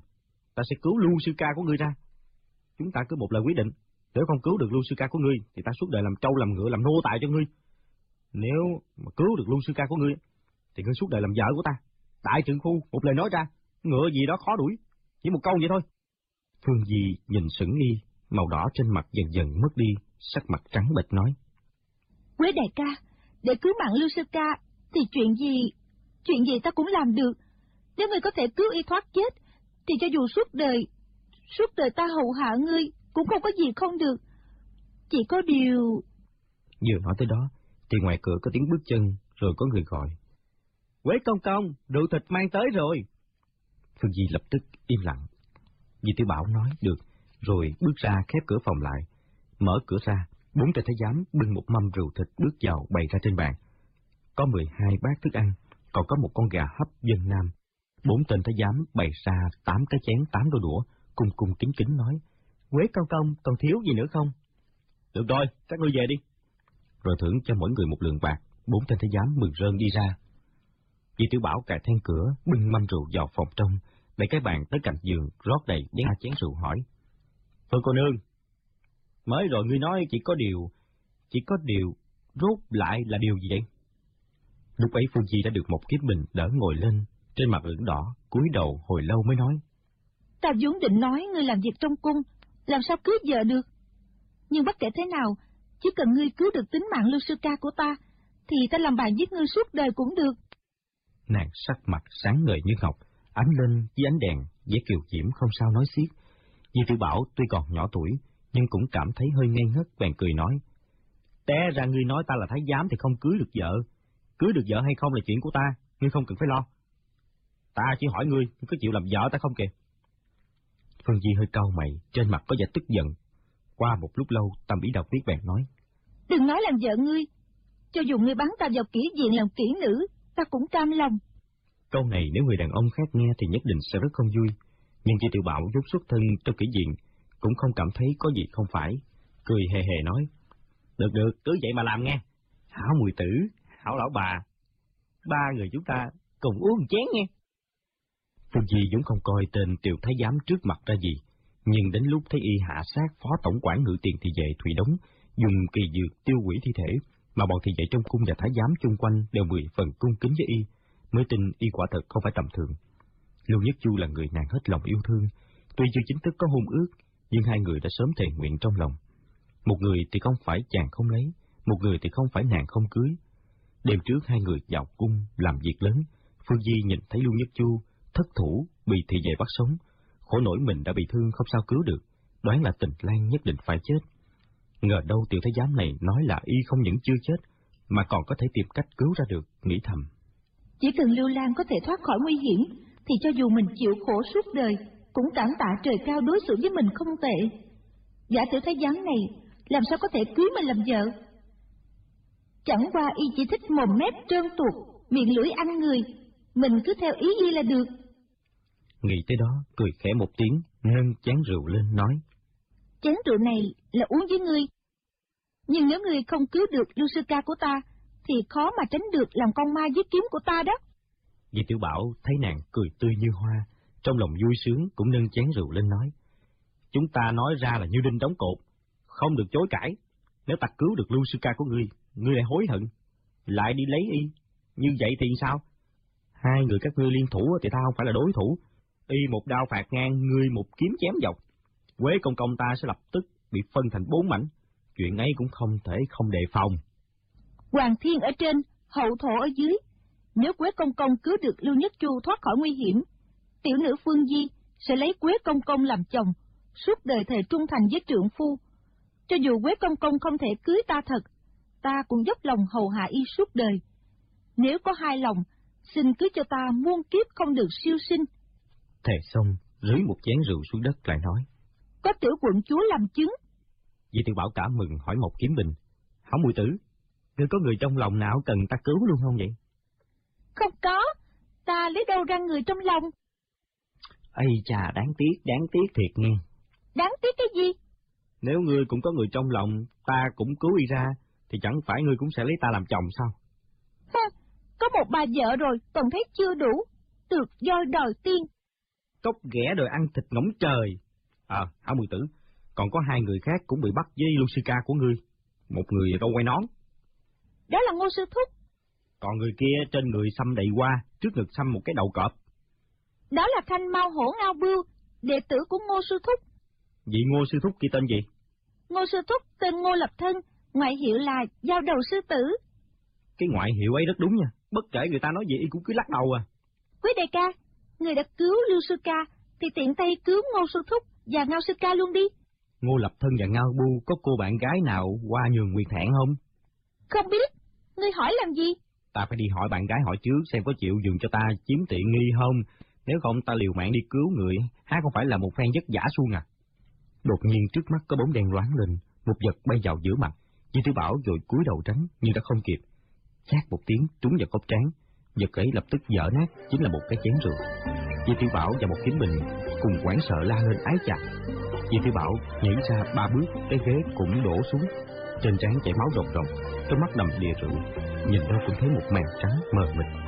Ta sẽ cứu Lưu Sư Ca của ngươi ra. Chúng ta cứ một lời quyết định. Nếu không cứu được Lưu Sư Ca của ngươi, thì ta suốt đời làm trâu làm ngựa làm nô tài cho ngươi. Nếu mà cứu được Lưu Sư Ca của ngươi, thì ngươi suốt đời làm vợ của ta. Đại trưởng khu, một lời nói ra, ngựa gì đó khó đuổi, chỉ một câu vậy thôi. Phương Di nhìn sững y, màu đỏ trên mặt dần dần mất đi, sắc mặt trắng bệch nói. Quế đại ca, để cứu mạng Lưu Sư Ca, thì chuyện gì, chuyện gì ta cũng làm được. Nếu ngươi có thể cứu y thoát chết, thì cho dù suốt đời, suốt đời ta hậu hạ ngươi, cũng không có gì không được. Chỉ có điều... Vừa nói tới đó, thì ngoài cửa có tiếng bước chân, rồi có người gọi. Quế công công, rượu thịt mang tới rồi. Phương Di lập tức im lặng. Di Tiểu Bảo nói được, rồi bước ra khép cửa phòng lại. Mở cửa ra, bốn tên thái giám bưng một mâm rượu thịt bước vào bày ra trên bàn. Có mười hai bát thức ăn, còn có một con gà hấp dân nam. Bốn tên thái giám bày ra tám cái chén tám đôi đũa, cung cung kính kính nói. Quế công công, còn thiếu gì nữa không? Được rồi, các ngươi về đi. Rồi thưởng cho mỗi người một lượng bạc, bốn tên thái giám mừng rơn đi ra. Di Tiểu Bảo cài then cửa, bưng mâm rượu vào phòng trong, đẩy cái bàn tới cạnh giường, rót đầy đá chén rượu hỏi. Phương cô nương, mới rồi ngươi nói chỉ có điều, chỉ có điều, rốt lại là điều gì vậy? Lúc ấy Phương Di đã được một kiếp bình đỡ ngồi lên, trên mặt ửng đỏ, cúi đầu hồi lâu mới nói. Ta vốn định nói ngươi làm việc trong cung, làm sao cưới vợ được? Nhưng bất kể thế nào, chỉ cần ngươi cứu được tính mạng lưu sư ca của ta, thì ta làm bạn giết ngươi suốt đời cũng được. Nàng sắc mặt sáng ngời như ngọc, ánh lên với ánh đèn, dễ kiều diễm không sao nói xiết. Di Tử Bảo tuy còn nhỏ tuổi, nhưng cũng cảm thấy hơi ngây ngất bèn cười nói. Té ra ngươi nói ta là thái giám thì không cưới được vợ. Cưới được vợ hay không là chuyện của ta, ngươi không cần phải lo. Ta chỉ hỏi ngươi, ngươi có chịu làm vợ ta không kìa? Phương Di hơi cau mày, trên mặt có vẻ tức giận. Qua một lúc lâu, Tâm ý đọc viết bèn nói. Đừng nói làm vợ ngươi, cho dù ngươi bắn ta vào kỹ diện làm kỹ nữ, ta cũng cam lòng. Câu này nếu người đàn ông khác nghe thì nhất định sẽ rất không vui, nhưng khi tiểu bảo rút xuất thân trong kỹ diện, cũng không cảm thấy có gì không phải, cười hề hề nói. Được được, cứ vậy mà làm nghe. Hảo mùi tử, hảo lão bà, ba người chúng ta cùng uống chén nghe. Phương Di vốn không coi tên tiểu thái giám trước mặt ra gì, Nhưng đến lúc thấy y hạ sát phó tổng quản ngự tiền thì vệ Thủy Đống, dùng kỳ dược tiêu hủy thi thể, mà bọn thị vệ trong cung và thái giám chung quanh đều mười phần cung kính với y, mới tin y quả thật không phải tầm thường. Lưu Nhất Chu là người nàng hết lòng yêu thương, tuy chưa chính thức có hôn ước, nhưng hai người đã sớm thề nguyện trong lòng. Một người thì không phải chàng không lấy, một người thì không phải nàng không cưới. Đêm trước hai người vào cung làm việc lớn, Phương Di nhìn thấy Lưu Nhất Chu thất thủ bị thị vệ bắt sống, khổ nổi mình đã bị thương không sao cứu được, đoán là tình Lan nhất định phải chết. Ngờ đâu tiểu thái giám này nói là y không những chưa chết, mà còn có thể tìm cách cứu ra được, nghĩ thầm. Chỉ cần Lưu Lan có thể thoát khỏi nguy hiểm, thì cho dù mình chịu khổ suốt đời, cũng cảm tạ trời cao đối xử với mình không tệ. Giả tiểu thái giám này làm sao có thể cưới mình làm vợ? Chẳng qua y chỉ thích mồm mép trơn tuột, miệng lưỡi ăn người, mình cứ theo ý y là được. Nghĩ tới đó, cười khẽ một tiếng, nâng chén rượu lên nói. Chén rượu này là uống với ngươi. Nhưng nếu ngươi không cứu được Lucica của ta, thì khó mà tránh được làm con ma giết kiếm của ta đó. Di Tiểu Bảo thấy nàng cười tươi như hoa, trong lòng vui sướng cũng nâng chén rượu lên nói. Chúng ta nói ra là như đinh đóng cột, không được chối cãi. Nếu ta cứu được Lucica của ngươi, ngươi lại hối hận, lại đi lấy y. Như vậy thì sao? Hai người các ngươi liên thủ thì ta không phải là đối thủ. Y một đao phạt ngang, ngươi một kiếm chém dọc. Quế công công ta sẽ lập tức bị phân thành bốn mảnh. Chuyện ấy cũng không thể không đề phòng. Hoàng thiên ở trên, hậu thổ ở dưới. Nếu Quế công công cứu được Lưu Nhất Chu thoát khỏi nguy hiểm, tiểu nữ Phương Di sẽ lấy Quế công công làm chồng, suốt đời thề trung thành với trượng phu. Cho dù Quế công công không thể cưới ta thật, ta cũng dốc lòng hầu hạ y suốt đời. Nếu có hai lòng, xin cứ cho ta muôn kiếp không được siêu sinh. Thề xong, rưới một chén rượu xuống đất lại nói. Có tiểu quận chúa làm chứng. Di tiểu bảo cả mừng hỏi một kiếm bình. Hảo mùi tử, ngươi có người trong lòng nào cần ta cứu luôn không vậy? Không có, ta lấy đâu ra người trong lòng. Ây chà, đáng tiếc, đáng tiếc thiệt nghe. Đáng tiếc cái gì? Nếu ngươi cũng có người trong lòng, ta cũng cứu y ra, thì chẳng phải ngươi cũng sẽ lấy ta làm chồng sao? Ha, có một bà vợ rồi, còn thấy chưa đủ, tược doi đòi tiên. Cốc ghẻ đòi ăn thịt ngỗng trời. À, hảo mùi tử, còn có hai người khác cũng bị bắt với Lucica của ngươi. Một người râu quay nón. Đó là ngô sư thúc. Còn người kia trên người xăm đầy qua, trước ngực xăm một cái đầu cọp. Đó là thanh mau hổ ngao bưu, đệ tử của ngô sư thúc. Vị ngô sư thúc kia tên gì? Ngô sư thúc tên ngô lập thân, ngoại hiệu là giao đầu sư tử. Cái ngoại hiệu ấy rất đúng nha, bất kể người ta nói gì y cũng cứ lắc đầu à. Quý đại ca, người đã cứu Lưu Sư Ca, thì tiện tay cứu Ngô Sư Thúc và Ngao Sư Ca luôn đi. Ngô Lập Thân và Ngao Bu có cô bạn gái nào qua nhường nguyệt thẹn không? Không biết, ngươi hỏi làm gì? Ta phải đi hỏi bạn gái hỏi trước xem có chịu dừng cho ta chiếm tiện nghi không, nếu không ta liều mạng đi cứu người, há không phải là một phen vất giả suông à. Đột nhiên trước mắt có bóng đen loáng lên, một vật bay vào giữa mặt, Di Tử Bảo rồi cúi đầu tránh nhưng đã không kịp. Chát một tiếng trúng vào cốc trán, vật ấy lập tức dở nát, chính là một cái chén rượu. Di Tiểu Bảo và một kiếm bình cùng quán sợ la lên ái chặt. Di Tiểu Bảo nhảy ra ba bước, cái ghế cũng đổ xuống. Trên trán chảy máu rồng rồng, trong mắt đầm đìa rượu, nhìn đâu cũng thấy một màn trắng mờ mịt.